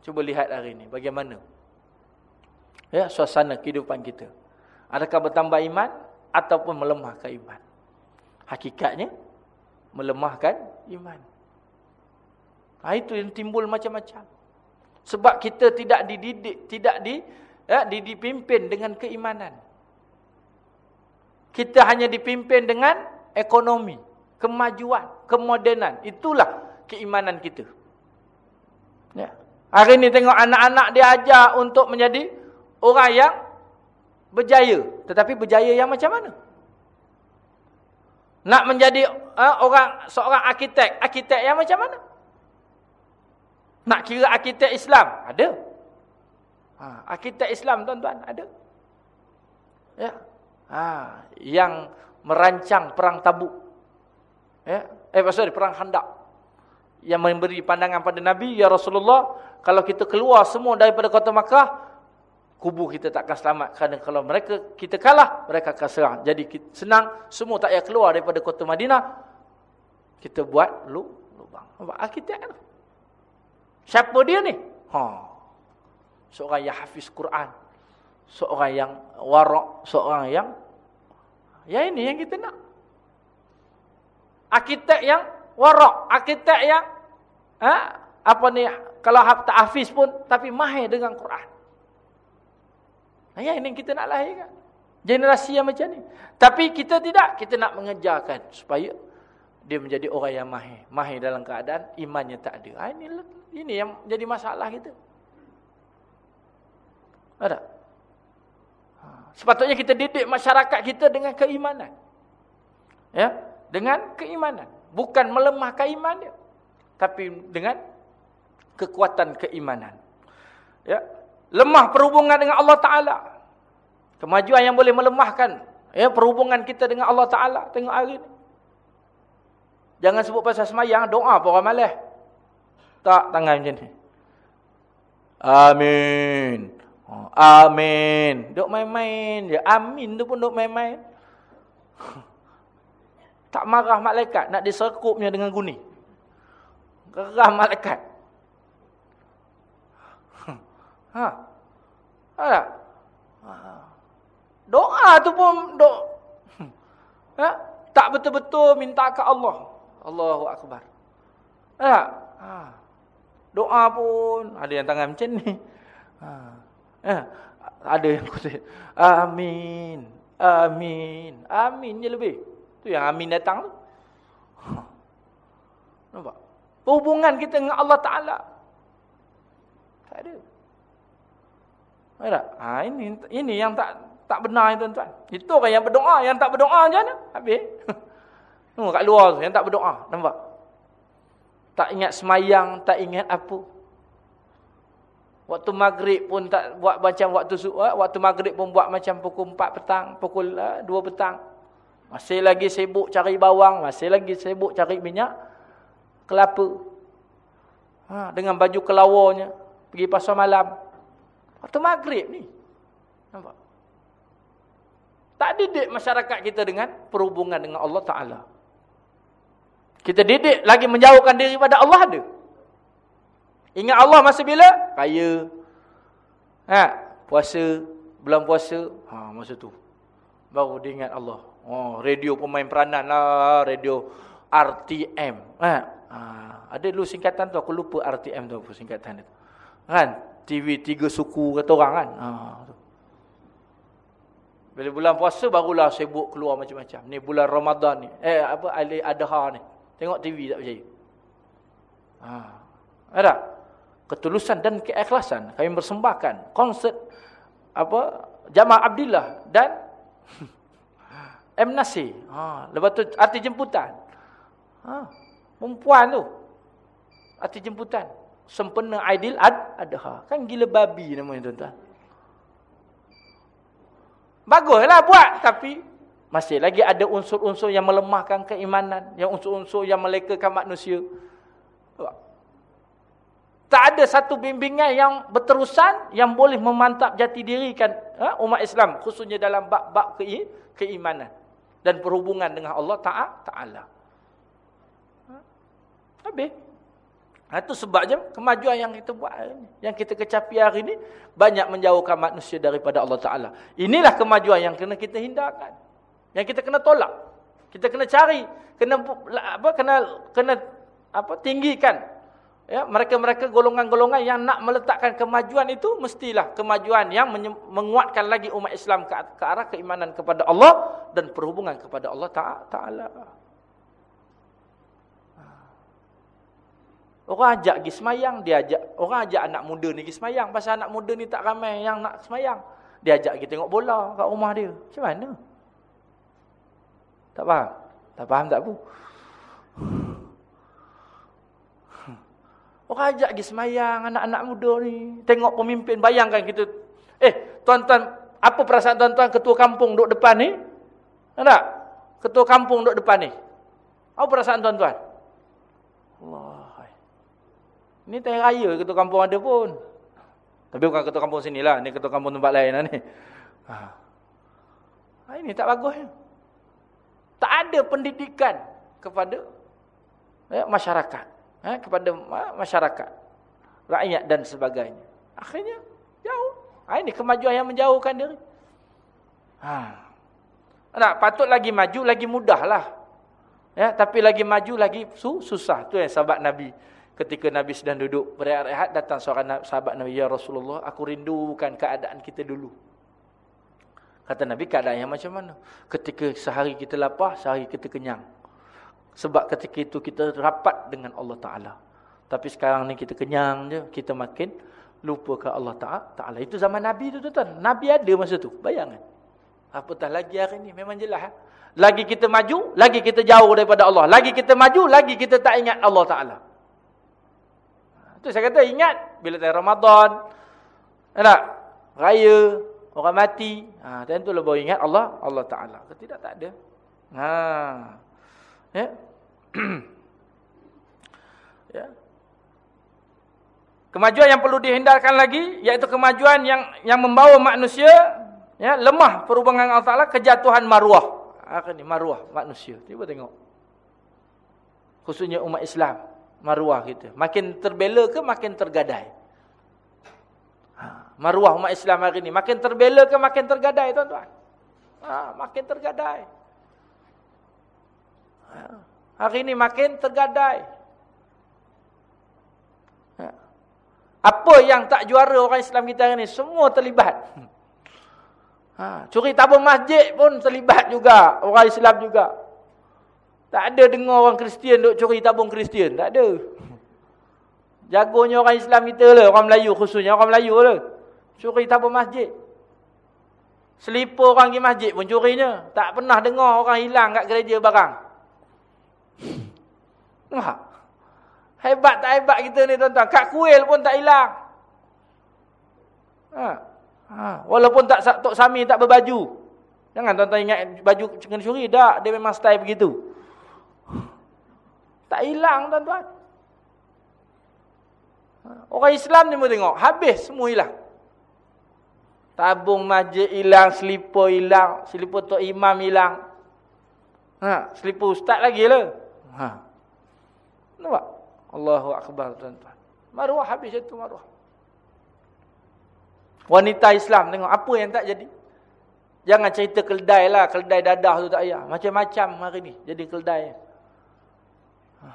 Speaker 1: Cuba lihat hari ini, bagaimana? Ya, suasana kehidupan kita. Adakah bertambah iman ataupun melemahkan iman? Hakikatnya, melemahkan iman. Ha, itu yang timbul macam-macam. Sebab kita tidak dididik, tidak di, ya, dipimpin dengan keimanan. Kita hanya dipimpin dengan ekonomi, kemajuan, kemodenan. Itulah keimanan kita. Ya. Hari ini tengok anak-anak diajar untuk menjadi orang yang berjaya. Tetapi berjaya yang macam mana? Nak menjadi uh, orang seorang arkitek, arkitek yang macam mana? Nak kira arkitek Islam? Ada. Ha, arkitek Islam tuan-tuan, ada. Ya. Ha, yang merancang perang tabuk. Ya. Eh, sorry, perang handak. Yang memberi pandangan pada Nabi, Ya Rasulullah, kalau kita keluar semua daripada kota Makkah, kubur kita tak akan selamat. Kerana kalau mereka kita kalah, mereka akan serang. Jadi senang, semua tak payah keluar daripada kota Madinah. Kita buat lubang. Arkitek kan? Siapa dia ni? Ha. Seorang yang hafiz Quran. Seorang yang warak. Seorang yang... Ya ini yang kita nak. Arkitek yang warak. Arkitek yang... Ha? Apa ni? Kalau tak hafiz pun, tapi mahir dengan Quran. Ya ini yang kita nak lahirkan. Generasi yang macam ni. Tapi kita tidak. Kita nak mengejarkan. Supaya dia menjadi orang yang mahir. Mahir dalam keadaan imannya tak ada. Ha, ini ini yang jadi masalah kita. Ada? Ha. Sepatutnya kita didik masyarakat kita dengan keimanan. Ya, dengan keimanan. Bukan melemahkan iman dia. Tapi dengan kekuatan keimanan. Ya, lemah perhubungan dengan Allah Taala. Kemajuan yang boleh melemahkan ya perhubungan kita dengan Allah Taala tengok hari ni. Jangan sebut pasal semayang, doa pun orang malas. Tak tangan macam ni. Amin. Oh, amin. Duk main-main je. Amin tu pun duk main-main. Tak marah malaikat nak diserkupnya dengan guni. Gerah malaikat. Ha. Ha. Doa tu pun dok. Ha? Tak betul-betul minta ke Allah. Allahu akbar. Ha. ha. Doa pun ada yang tangan macam ni. Ha. Ha. Ada yang kata amin. Amin. Amin je lebih. Tu yang amin datang tu. Nampak? Hubungan kita dengan Allah Taala. Tak ada. Ada. Ha, ini ini yang tak tak benar tuan-tuan. Itu orang yang berdoa, yang tak berdoa macam mana? Habis. Kat luar tu yang tak berdoa, nampak? Tak ingat semayang, tak ingat apa. Waktu maghrib pun tak buat macam waktu eh, waktu maghrib pun buat macam pukul 4 petang, pukul uh, eh, 2 petang. Masih lagi sibuk cari bawang, masih lagi sibuk cari minyak kelapa. Ha, dengan baju kelawarnya pergi pasar malam. Waktu maghrib ni. Nampak? Tak didik masyarakat kita dengan perhubungan dengan Allah Ta'ala. Kita didik lagi menjauhkan diri pada Allah ada. Ingat Allah masa bila? Kaya. Ha, puasa, bulan puasa. Ha, masa tu. Baru dia ingat Allah. Oh, radio pemain peranan lah. Radio RTM. Ha, ha, ada dulu singkatan tu. Aku lupa RTM tu singkatan itu. Kan? TV tiga suku kata orang kan. Ha, Bila bulan puasa barulah sibuk keluar macam-macam. Ni bulan Ramadan ni. Eh apa Adha ni. Tengok TV tak percaya. Ha. Ada ketulusan dan keikhlasan kami bersembahkan konsert apa Jamaah Abdillah dan M Nasir. Ha, lepas tu arti jemputan. Ha, perempuan tu. Arti jemputan. Sempena Aidil Ad Adha. Kan gila babi namanya tuan-tuan. Baguslah buat tapi masih lagi ada unsur-unsur yang melemahkan keimanan. Yang unsur-unsur yang melekakan manusia. Tak ada satu bimbingan yang berterusan yang boleh memantap jati dirikan ha, umat Islam khususnya dalam bab-bab ke keimanan dan perhubungan dengan Allah Taala. Ha? Habis. Ha, itu sebabnya kemajuan yang kita buat hari ini. Yang kita kecapi hari ini banyak menjauhkan manusia daripada Allah Taala. Inilah kemajuan yang kena kita hindarkan. Yang kita kena tolak. Kita kena cari, kena apa kena kena apa tinggikan Ya, mereka-mereka golongan-golongan yang nak meletakkan kemajuan itu mestilah kemajuan yang menguatkan lagi umat Islam ke, ke arah keimanan kepada Allah dan perhubungan kepada Allah Taala. Orang ajak pergi semayang, dia ajak orang ajak anak muda ni pergi semayang pasal anak muda ni tak ramai yang nak semayang. Dia ajak kita tengok bola kat rumah dia. Macam mana? Tak faham? Tak faham tak apa? Orang ajak pergi semayang anak-anak muda ni. Tengok pemimpin, bayangkan kita. Eh, tuan-tuan, apa perasaan tuan-tuan ketua kampung duduk depan ni? Tak? Ketua kampung duduk depan ni. Apa perasaan tuan-tuan? Allah. Ini tayang raya ketua kampung ada pun. Tapi bukan ketua kampung sini lah. Ini ketua kampung tempat lain lah ni. Ha. ha ini tak bagus. Tak ada pendidikan kepada ya, masyarakat ha, kepada masyarakat, rakyat dan sebagainya. Akhirnya jauh. Ha, ini kemajuan yang menjauhkan diri. Ha. Nak patut lagi maju lagi mudahlah. Ya, tapi lagi maju lagi su susah. Tu yang sahabat Nabi ketika Nabi sedang duduk berehat-rehat datang seorang sahabat Nabi ya Rasulullah, aku rindukan keadaan kita dulu. Kata Nabi keadaan yang macam mana? Ketika sehari kita lapar, sehari kita kenyang. Sebab ketika itu kita rapat dengan Allah Ta'ala. Tapi sekarang ni kita kenyang je. Kita makin lupa ke Allah Ta'ala. Itu zaman Nabi tu tuan. Nabi ada masa tu. Bayangkan. Apatah lagi hari ni. Memang jelas. Ha? Lagi kita maju, lagi kita jauh daripada Allah. Lagi kita maju, lagi kita tak ingat Allah Ta'ala. Itu saya kata ingat. Bila tayang Ramadan. Tak? Raya. Orang mati. Ha, tentu lah baru ingat Allah Allah Ta'ala. Tidak, tak ada. Haa. Ya. ya. Kemajuan yang perlu dihindarkan lagi iaitu kemajuan yang yang membawa manusia ya lemah perhubungan Allah Taala kejatuhan maruah. Akan ni maruah manusia. Cuba tengok. Khususnya umat Islam, maruah kita. Makin terbela ke makin tergadai? Ha, maruah umat Islam hari ini makin terbela ke makin tergadai tuan-tuan? Ha, makin tergadai. Hari ini makin tergadai. Ha. Apa yang tak juara orang Islam kita hari ini? Semua terlibat. Ha. Curi tabung masjid pun terlibat juga. Orang Islam juga. Tak ada dengar orang Kristian duk curi tabung Kristian. Tak ada. Jagonya orang Islam kita lah. Orang Melayu khususnya. Orang Melayu lah. Curi tabung masjid. Selipur orang pergi masjid pun curinya. Tak pernah dengar orang hilang kat gereja barang. Nampak? Hebat tak hebat kita ni tuan-tuan. Kad kuil pun tak hilang. Ha. Ha. Walaupun tak Tok Sami tak berbaju. Jangan tuan-tuan ingat baju kena curi. Tak. Dia memang style begitu. Tak hilang tuan-tuan. Ha. Orang Islam ni pun tengok. Habis semua hilang. Tabung masjid hilang. Selipur hilang. Selipur Tok Imam hilang. Ha. Selipur ustaz lagi lah. Ha. Nampak? Allahu Akbar tuan-tuan. Maruah habis itu maruah. Wanita Islam tengok apa yang tak jadi. Jangan cerita keldai lah. Keldai dadah tu tak payah. Macam-macam hari ni jadi keldai. Ha.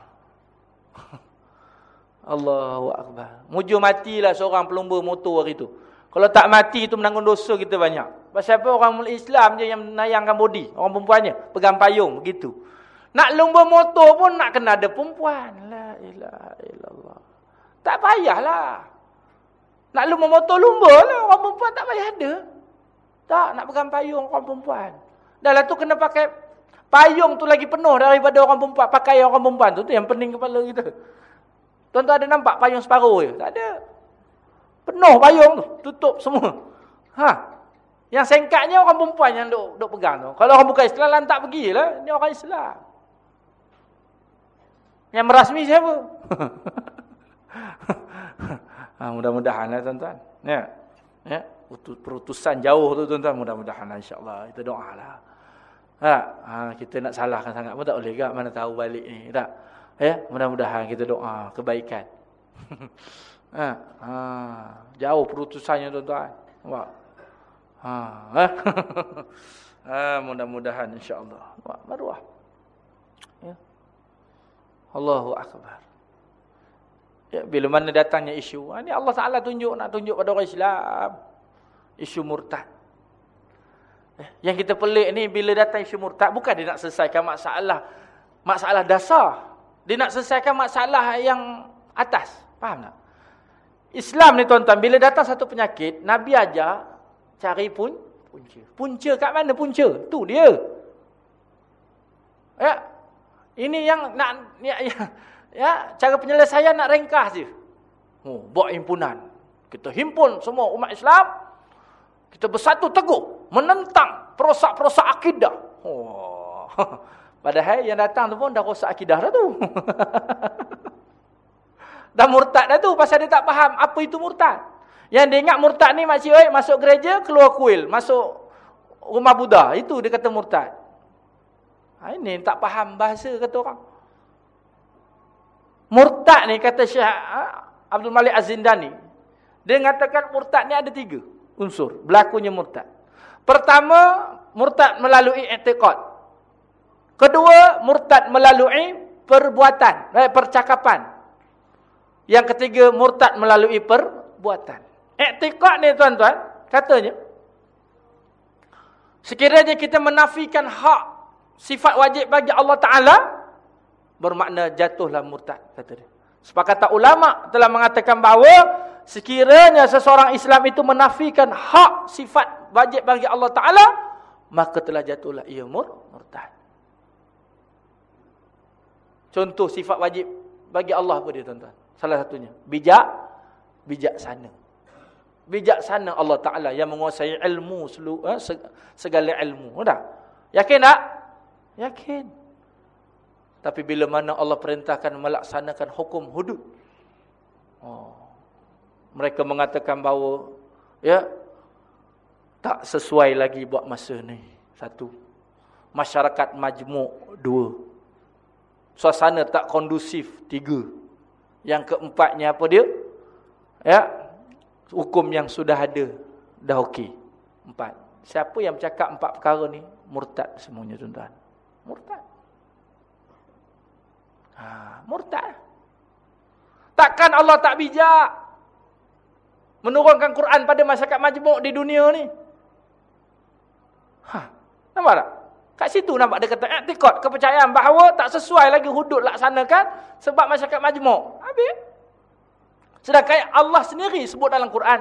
Speaker 1: Allahu Akbar. Mujur matilah seorang pelumba motor hari tu. Kalau tak mati itu menanggung dosa kita banyak. Pasal apa orang Islam je yang menayangkan body. Orang perempuannya. Pegang payung begitu. Nak lumba motor pun nak kena ada perempuan. La ilaha illallah. Tak payahlah. Nak lumba motor, lumba lah. Orang perempuan tak payah ada. Tak, nak pegang payung orang perempuan. Dah lah tu kena pakai payung tu lagi penuh daripada orang perempuan. Pakai orang perempuan tu, tu yang pening kepala kita. Tuan-tuan ada nampak payung separuh je? Tak ada. Penuh payung tu, tutup semua. Ha. Yang sengkatnya orang perempuan yang duk, duk pegang tu. Kalau orang bukan Islam, lantak pergilah. Ini orang Islam. Yang merasmi siapa? ha, mudah-mudahan lah tuan-tuan. Ya. Ya, perutusan jauh tu tuan-tuan mudah-mudahan lah, insya-Allah. Kita doalah. Ha, ha, kita nak salahkan sangat pun tak boleh gak mana tahu balik ni, tak? Ya, mudah-mudahan kita doa kebaikan. ha, ha, jauh perutusannya tuan-tuan. Nampak? Ha, ha. ha mudah-mudahan insya-Allah. Maruah. Allahu akbar. Ya, bila mana datangnya isu, ini Allah Taala tunjuk nak tunjuk pada orang Islam. Isu murtad. Eh, yang kita pelik ni bila datang isu murtad bukan dia nak selesaikan masalah masalah dasar. Dia nak selesaikan masalah yang atas. Faham tak? Islam ni tuan-tuan bila datang satu penyakit, Nabi ajar cari pun punca. Punca kat mana punca? Tu dia. Ya. Ini yang nak ya, ya, ya cara penyelesaian nak ringkas je. Oh, buat himpunan. Kita himpun semua umat Islam. Kita bersatu teguh menentang perosak-perosak akidah. Oh. Padahal yang datang tu pun dah rosak akidah dah tu. dah murtad dah tu pasal dia tak faham apa itu murtad. Yang dia ingat murtad ni makcik oi masuk gereja keluar kuil, masuk rumah Buddha. Itu dia kata murtad. Ha, ini tak faham bahasa kata orang. Murtad ni kata Syekh ha, Abdul Malik Az-Zindani. Dia mengatakan murtad ni ada tiga unsur. Berlakunya murtad. Pertama, murtad melalui i'tiqad. Kedua, murtad melalui perbuatan, eh, percakapan. Yang ketiga, murtad melalui perbuatan. I'tiqad ni tuan-tuan, katanya Sekiranya kita menafikan hak sifat wajib bagi Allah Ta'ala, bermakna jatuhlah murtad, kata dia. Sepakatan ulama telah mengatakan bahawa sekiranya seseorang Islam itu menafikan hak sifat wajib bagi Allah Ta'ala, maka telah jatuhlah ia mur murtad. Contoh sifat wajib bagi Allah apa dia tuan-tuan? Salah satunya, bijak, bijaksana bijaksana Allah Ta'ala yang menguasai ilmu eh, segala ilmu. Tak? Yakin tak? Yakin. Tapi bila mana Allah perintahkan melaksanakan hukum hudud. Oh. Mereka mengatakan bahawa ya tak sesuai lagi buat masa ni. Satu. Masyarakat majmuk. Dua. Suasana tak kondusif. Tiga. Yang keempatnya apa dia? Ya, hukum yang sudah ada dah okey. Empat. Siapa yang bercakap empat perkara ni murtad semuanya tuan-tuan. Murtad. Ha, murtad. Takkan Allah tak bijak menurunkan Quran pada masyarakat majmuk di dunia ni? Ha, nampak tak? Kat situ nampak dia kata i'tiqad kepercayaan bahawa tak sesuai lagi hudud laksanakan sebab masyarakat majmuk. Habis Sedangkan Allah sendiri sebut dalam Quran,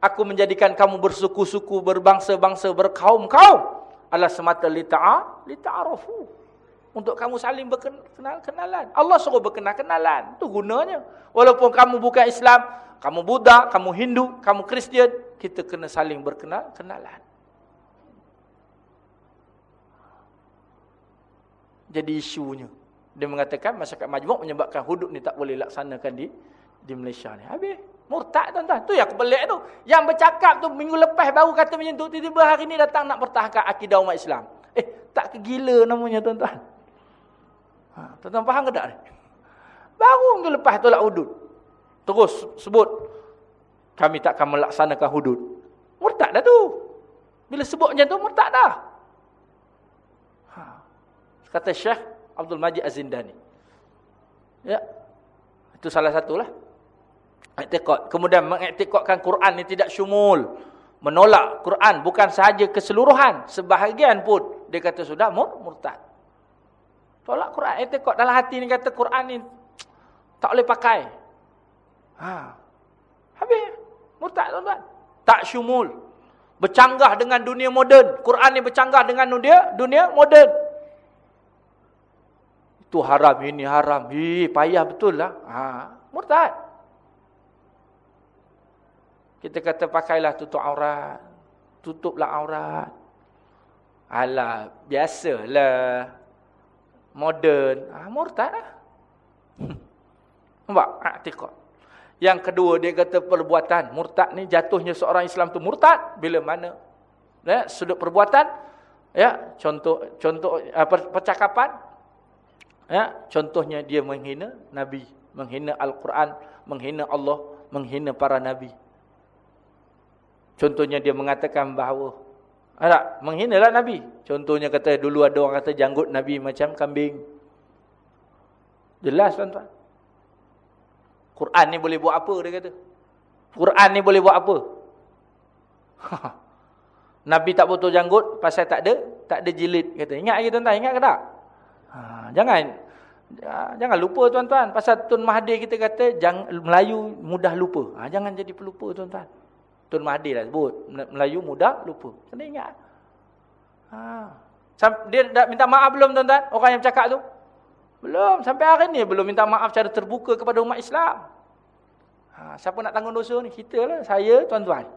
Speaker 1: aku menjadikan kamu bersuku-suku, berbangsa-bangsa, berkaum-kaum. Allah semata li ta'a, li ta'arafu. Untuk kamu saling berkenalan. Allah suruh berkenal-kenalan. Itu gunanya. Walaupun kamu bukan Islam, kamu Buddha, kamu Hindu, kamu Kristian, kita kena saling berkenal-kenalan. Jadi isunya. Dia mengatakan masyarakat majmuk menyebabkan hudud ni tak boleh laksanakan di di Malaysia ni. Habis. Murtad tuan-tuan. Tu yang aku pelik tu. Yang bercakap tu minggu lepas baru kata macam tu. Tiba-tiba hari ni datang nak pertahankan akidah umat Islam. Eh, tak kegila namanya tuan-tuan. Ha, tuan-tuan faham ke tak ni? Baru minggu lepas tolak hudud. Terus sebut. Kami takkan melaksanakan hudud. Murtad dah tu. Bila sebut macam tu, murtad dah. Ha. Kata Syekh Abdul Majid Az-Zindani. Ya. Itu salah satulah. Iktiqad. Kemudian mengiktiqadkan Quran ini tidak syumul. Menolak Quran bukan sahaja keseluruhan. Sebahagian pun dia kata sudah mur murtad. Tolak Quran. Iktiqad dalam hati ni kata Quran ni tak boleh pakai. Ha. Habis. Murtad tuan-tuan. Tak syumul. Bercanggah dengan dunia moden. Quran ni bercanggah dengan dunia dunia moden. Itu haram, ini haram. Hi, payah betul lah. Ha, murtad. Kita kata pakailah tutup aurat. Tutuplah aurat. Alah, biasalah. Modern. Ha, murtad lah. Nampak? Aktikot. Yang kedua dia kata perbuatan. Murtad ni jatuhnya seorang Islam tu murtad bila mana? Ya, sudut perbuatan ya, contoh contoh uh, percakapan ya, contohnya dia menghina nabi, menghina Al-Quran, menghina Allah, menghina para nabi. Contohnya dia mengatakan bahawa ada menghinalah nabi. Contohnya kata dulu ada orang kata janggut nabi macam kambing. Jelas tuan-tuan. Quran ni boleh buat apa dia kata? Quran ni boleh buat apa? Nabi tak potong janggut pasal tak ada tak ada jilid kata. Ingat lagi tuan-tuan, ingat ke tak? Ha, jangan jangan lupa tuan-tuan pasal Tun Mahathir kita kata jangan Melayu mudah lupa. Ha, jangan jadi pelupa tuan-tuan. Tun Mahathir lah sebut Melayu mudah lupa. Kena ingat. Ha. Dia dah minta maaf belum tuan-tuan? Orang yang cakap tu? Belum. Sampai hari ni belum minta maaf secara terbuka kepada umat Islam. Ha, siapa nak tanggung dosa ni? Kita lah. Saya, tuan-tuan.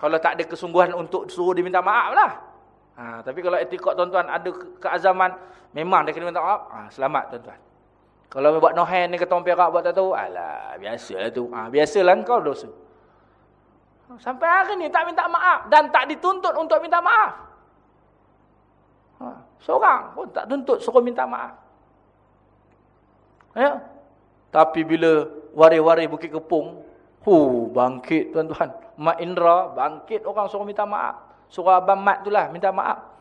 Speaker 1: Kalau tak ada kesungguhan untuk suruh dia minta maaf lah. Ha, tapi kalau etikot tuan-tuan ada keazaman, memang dia kena minta maaf. Ha, selamat tuan-tuan. Kalau buat no hand ni kata orang perak buat tak tahu. Alah, biasalah tu. Ha, biasalah kau dosa. Sampai hari ni tak minta maaf. Dan tak dituntut untuk minta maaf. Ha, seorang pun tak tuntut suruh minta maaf. Ya. Tapi bila waris-waris Bukit Kepung, hu bangkit tuan-tuan. Mak Indra bangkit orang suruh minta maaf. Suruh abang Mat itulah minta maaf.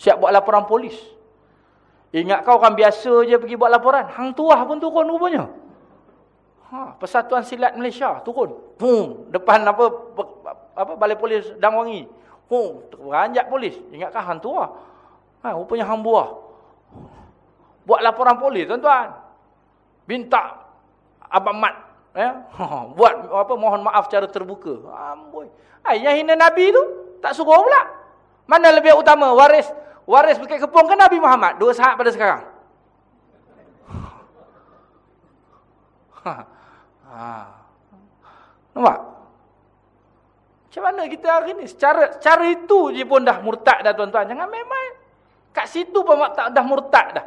Speaker 1: Siap buat laporan polis. Ingat kau orang biasa je pergi buat laporan. Hang tuah pun turun rupanya. Ha, Persatuan Silat Malaysia turun. Boom, depan apa apa balai polis Damwangi. Boom, beranjak polis. Ingatkah hang tuah? Ha, rupanya hang buah. Buat laporan polis tuan-tuan. Minta abang mat ya. Buat apa mohon maaf secara terbuka. Amboi. Ai yang hina nabi tu tak suruh pula. Mana lebih utama waris waris bukit kepung ke nabi Muhammad? Dua saat pada sekarang. Ha. Nampak macam mana kita hari ni secara secara itu je pun dah murtad dah tuan-tuan jangan memang kat situ pun tak dah murtad dah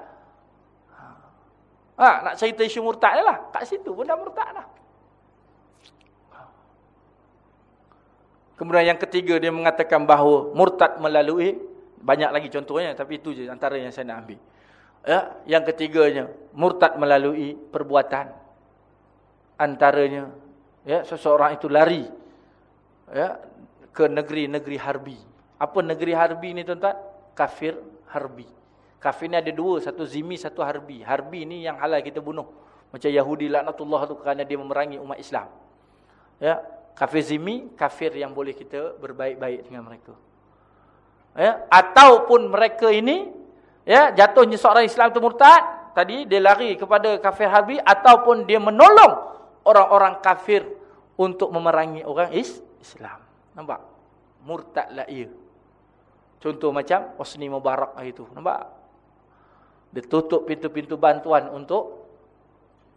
Speaker 1: Ha, nak cerita isu murtad lah. Kat situ pun dah murtad lah. Kemudian yang ketiga dia mengatakan bahawa murtad melalui banyak lagi contohnya tapi itu je antara yang saya nak ambil. Ya, yang ketiganya murtad melalui perbuatan. Antaranya ya seseorang itu lari ya ke negeri-negeri harbi. Apa negeri harbi ni tuan-tuan? Kafir harbi. Kafir ni ada dua, satu zimi, satu harbi. Harbi ni yang halal kita bunuh. Macam Yahudi laknatullah tu kerana dia memerangi umat Islam. Ya, kafir zimi, kafir yang boleh kita berbaik-baik dengan mereka. Ya, ataupun mereka ini ya jatuhnya seorang Islam tu murtad, tadi dia lari kepada kafir harbi ataupun dia menolong orang-orang kafir untuk memerangi orang Islam. Nampak? Murtadlah ia. Contoh macam Hosni Mubarak itu. Nampak? Dia tutup pintu-pintu bantuan untuk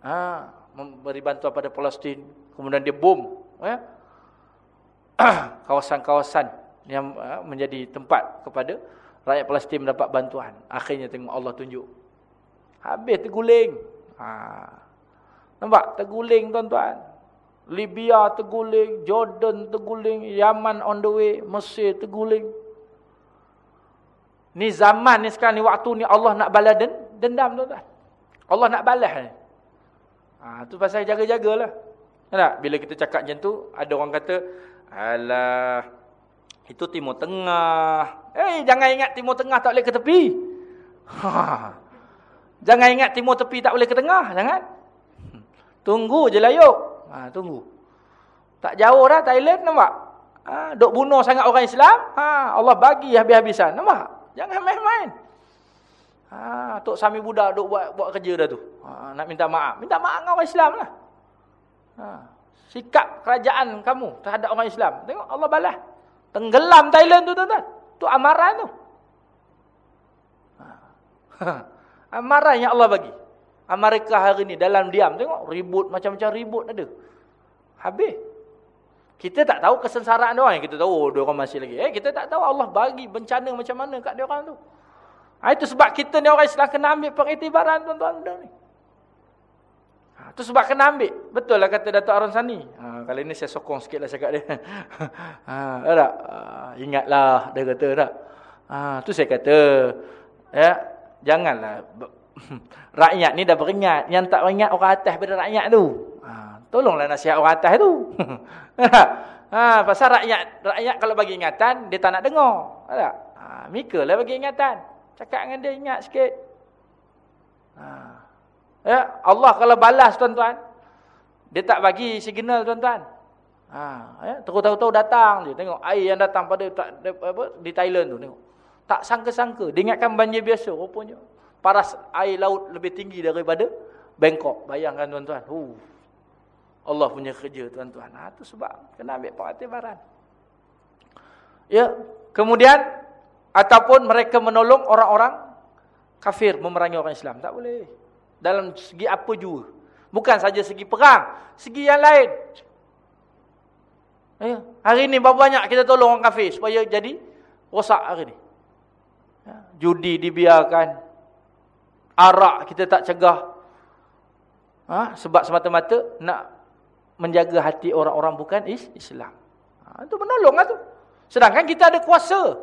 Speaker 1: ha, memberi bantuan pada Palestin. Kemudian dia bom ya, kawasan-kawasan yang ha, menjadi tempat kepada rakyat Palestin mendapat bantuan. Akhirnya tengok Allah tunjuk. Habis terguling. Ha. Nampak? Terguling tuan-tuan. Libya terguling. Jordan terguling. Yaman on the way. Mesir terguling. Ni zaman ni sekarang ni waktu ni Allah nak balas den, dendam tuan-tuan. Allah nak balas ni. Ha, tu pasal jaga-jagalah. Tak? Bila kita cakap macam tu, ada orang kata, alah, itu Timur Tengah. Eh, jangan ingat Timur Tengah tak boleh ke tepi. Ha. Jangan ingat Timur tepi tak boleh ke tengah. Jangan. Tunggu je lah yuk. Ha, tunggu. Tak jauh dah Thailand, nampak? Ha, duk bunuh sangat orang Islam. Ha, Allah bagi habis-habisan. Nampak? Jangan main-main. Ha, Tok Sami Buddha duk buat buat kerja dah tu. Ha, nak minta maaf. Minta maaf dengan orang Islam lah. Ha, sikap kerajaan kamu terhadap orang Islam. Tengok Allah balas. Tenggelam Thailand tu tuan-tuan. Tu amaran tu. Ha, amaran yang Allah bagi. Amerika hari ni dalam diam. Tengok ribut macam-macam ribut ada. Habis. Kita tak tahu kesensaraan dia orang. Kita tahu oh, dia orang masih lagi. Eh kita tak tahu Allah bagi bencana macam mana kat dia orang tu. Ha, itu sebab kita ni orang Islam kena ambil pengiktibaran tuan-tuan ni. Ha, tu sebab kena ambil. Betul lah kata Datuk Arun Sani. Ha, kali ini saya sokong sikit lah cakap dia. ha, tak? Ha, ingatlah dia kata tak. Ha, tu saya kata. Ya, janganlah. rakyat ni dah beringat. Yang tak beringat orang atas pada rakyat tu. Ha, tolonglah nasihat orang atas tu. ha, pasal rakyat rakyat kalau bagi ingatan, dia tak nak dengar. Ha, Mika lah bagi ingatan. Cakap dengan dia ingat sikit. Ha. Ya, Allah kalau balas tuan-tuan, dia tak bagi signal tuan-tuan. Ha, ya, terus tahu-tahu datang je. Tengok air yang datang pada tak, apa, di Thailand tu tengok. Tak sangka-sangka, dia ingatkan banjir biasa rupanya. Paras air laut lebih tinggi daripada Bangkok. Bayangkan tuan-tuan. Uh. Allah punya kerja tuan-tuan. Ha, tu sebab kena ambil pengaktibaran. Ya, kemudian ataupun mereka menolong orang-orang kafir memerangi orang Islam. Tak boleh. Dalam segi apa juga. Bukan saja segi perang. Segi yang lain. Ya. Hari ini berapa banyak kita tolong orang kafir. Supaya jadi rosak hari ini. Ya. Judi dibiarkan. Arak kita tak cegah. Ha? Sebab semata-mata nak menjaga hati orang-orang bukan Islam. Ha, itu menolong lah tu. Sedangkan kita ada kuasa.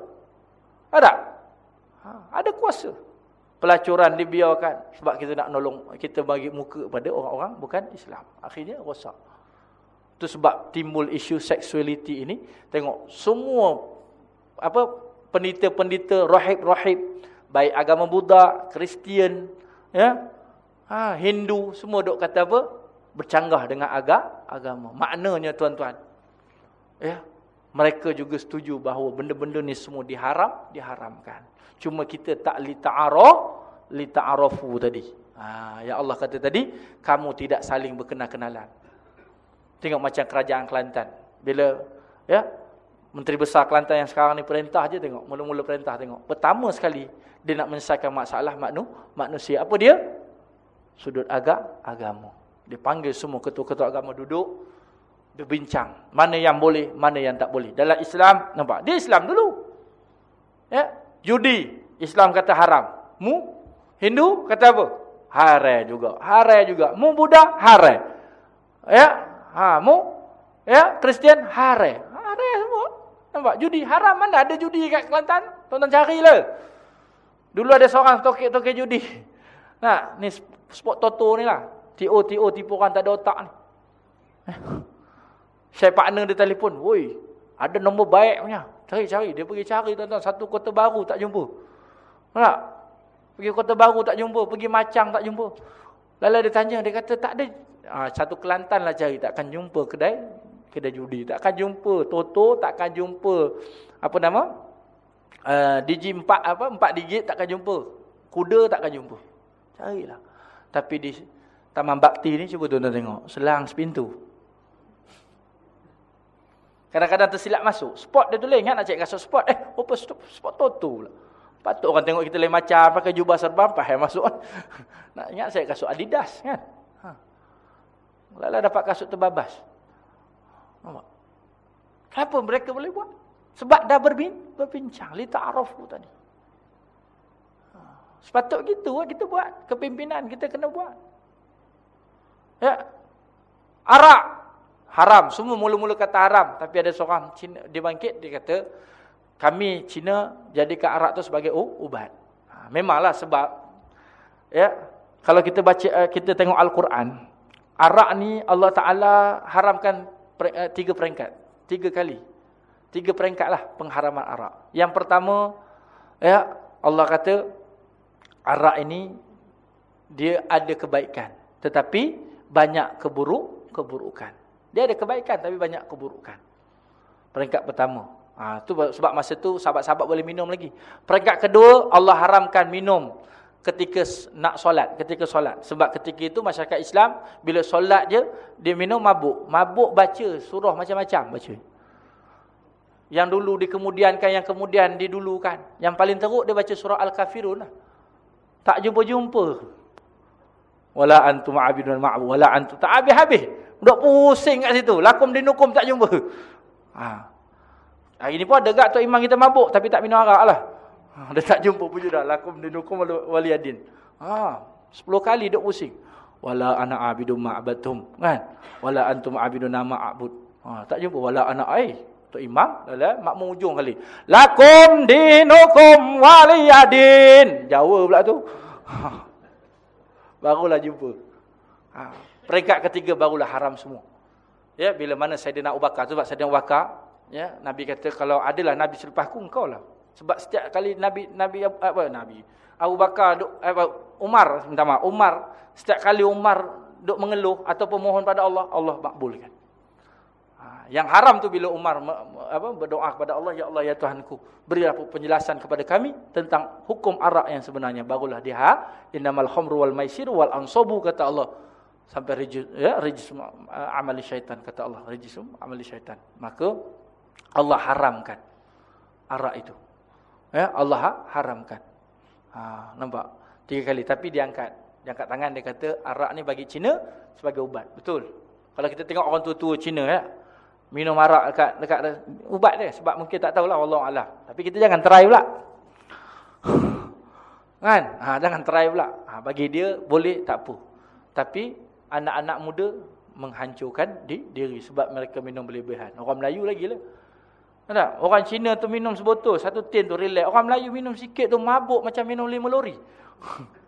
Speaker 1: Ada? Ha, ada kuasa pelacuran dibiarkan sebab kita nak nolong kita bagi muka pada orang-orang bukan Islam akhirnya rosak itu sebab timbul isu seksualiti ini tengok semua apa pendeta-pendeta rahib-rahib baik agama Buddha Kristian ya ha Hindu semua dok kata apa bercanggah dengan agak agama maknanya tuan-tuan ya mereka juga setuju bahawa benda-benda ni semua diharam diharamkan Cuma kita tak li ta'araf, li ta'arafu tadi. Ha, ya Allah kata tadi, kamu tidak saling berkenal-kenalan. Tengok macam kerajaan Kelantan. Bila ya Menteri Besar Kelantan yang sekarang ni perintah je tengok. Mula-mula perintah tengok. Pertama sekali, dia nak menyelesaikan masalah maknu, manusia. Apa dia? Sudut agak, agama. Dia panggil semua ketua-ketua agama duduk. Berbincang. Mana yang boleh, mana yang tak boleh. Dalam Islam, nampak? Dia Islam dulu. Ya, Judi, Islam kata haram. Mu, Hindu kata apa? Haram juga. Haram juga. Mu Buddha, haram. Ya, ha, mu, ya, Kristian, haram. Nampak? Judi, haram. Mana ada judi kat Kelantan? Tuan-tuan carilah. Dulu ada seorang tokek-tokek judi. Nah, ni spot toto ni lah. TO-TO tipu orang tak ada otak ni. Eh. Saya partner dia telefon. Woi, ada nombor baik punya. Cari-cari. Dia pergi cari tuan-tuan. Satu kota baru tak jumpa. Tak? Pergi kota baru tak jumpa. Pergi macang tak jumpa. Lalu dia tanya. Dia kata tak ada. Ha, satu Kelantan lah cari. Takkan jumpa kedai. Kedai judi. Takkan jumpa Toto. Takkan jumpa. Apa nama? Uh, Digi empat apa? Empat digit takkan jumpa. Kuda takkan jumpa. Carilah. Tapi di Taman Bakti ni cuba tuan-tuan tengok. Selang sepintu. Kadang-kadang tersilap masuk. Spot dia tulis. Ingat nak cek kasut spot. Eh, apa spot, toto pula. Patut orang tengok kita lain macam. Pakai jubah serban. Pahal masuk. nak ingat saya kasut Adidas. Kan? Ha. Lala dapat kasut terbabas. Kenapa mereka boleh buat? Sebab dah berbin, berbincang. Li ta'arafu tadi. Ha. Sepatut gitu kita buat. Kepimpinan kita kena buat. Ya. Arak haram. Semua mula-mula kata haram. Tapi ada seorang Cina, dia bangkit, dia kata, kami Cina jadikan arak tu sebagai ubat. Ha, memanglah sebab, ya kalau kita baca, eh, kita tengok Al-Quran, arak ni Allah Ta'ala haramkan eh, tiga peringkat. Tiga kali. Tiga peringkat lah pengharaman arak. Yang pertama, ya Allah kata, arak ini, dia ada kebaikan. Tetapi, banyak keburuk, keburukan. Dia ada kebaikan tapi banyak keburukan. Peringkat pertama. Ha, tu sebab masa tu sahabat-sahabat boleh minum lagi. Peringkat kedua, Allah haramkan minum ketika nak solat. Ketika solat. Sebab ketika itu masyarakat Islam, bila solat je, dia minum mabuk. Mabuk baca surah macam-macam baca. Yang dulu dikemudiankan, yang kemudian didulukan. Yang paling teruk dia baca surah Al-Kafirun. Lah. Tak jumpa-jumpa. Wala antum abidun ma'bu. Wala antum. Tak habis-habis. Duk pusing kat situ. Lakum dinukum tak jumpa. Ha. Hari ni pun ada gak Tok Imam kita mabuk. Tapi tak minum arak lah. Ha. Dia tak jumpa pun dah. Lakum dinukum wali adin. Ha. Sepuluh kali duk pusing. Wala ana abidu ma'abatum. Kan? Wala antum abidu nama a'bud. Ha, tak jumpa. Wala ana ai. Tok Imam. Lala, makmum ujung kali. Lakum dinukum waliyadin. Jawa pula tu. Ha. Barulah jumpa. Ha. Peringkat ketiga barulah haram semua. Ya, bila mana Sayyidina Abu Bakar. Sebab Sayyidina Abu Bakar. Ya, Nabi kata kalau adalah Nabi selepasku engkau lah. Sebab setiap kali Nabi Nabi apa Nabi Abu Bakar duk, apa, Umar minta maaf Umar setiap kali Umar duk mengeluh ataupun mohon pada Allah Allah makbulkan. Ha, yang haram tu bila Umar apa berdoa kepada Allah ya Allah ya Tuhanku berilah penjelasan kepada kami tentang hukum arak yang sebenarnya. Barulah dia ha innamal khamru wal maisir wal ansabu kata Allah. Sampai rijis ya rijis amali syaitan kata Allah. Rijis amali syaitan. Maka Allah haramkan arak itu Ya, Allah ha, haramkan. Ha, nampak? Tiga kali. Tapi dia angkat. Dia angkat tangan. Dia kata, arak ni bagi Cina sebagai ubat. Betul. Kalau kita tengok orang tua-tua Cina, ya, minum arak dekat, dekat ubat dia. Sebab mungkin tak tahulah Allah Allah. Tapi kita jangan try pula. kan? Ha, jangan try pula. Ha, bagi dia, boleh, tak apa. Tapi, anak-anak muda menghancurkan di, diri. Sebab mereka minum berlebihan. Orang Melayu lagi lah. Tak? Orang Cina tu minum sebotol, satu tin tu relax. Orang Melayu minum sikit tu mabuk macam minum lima lori.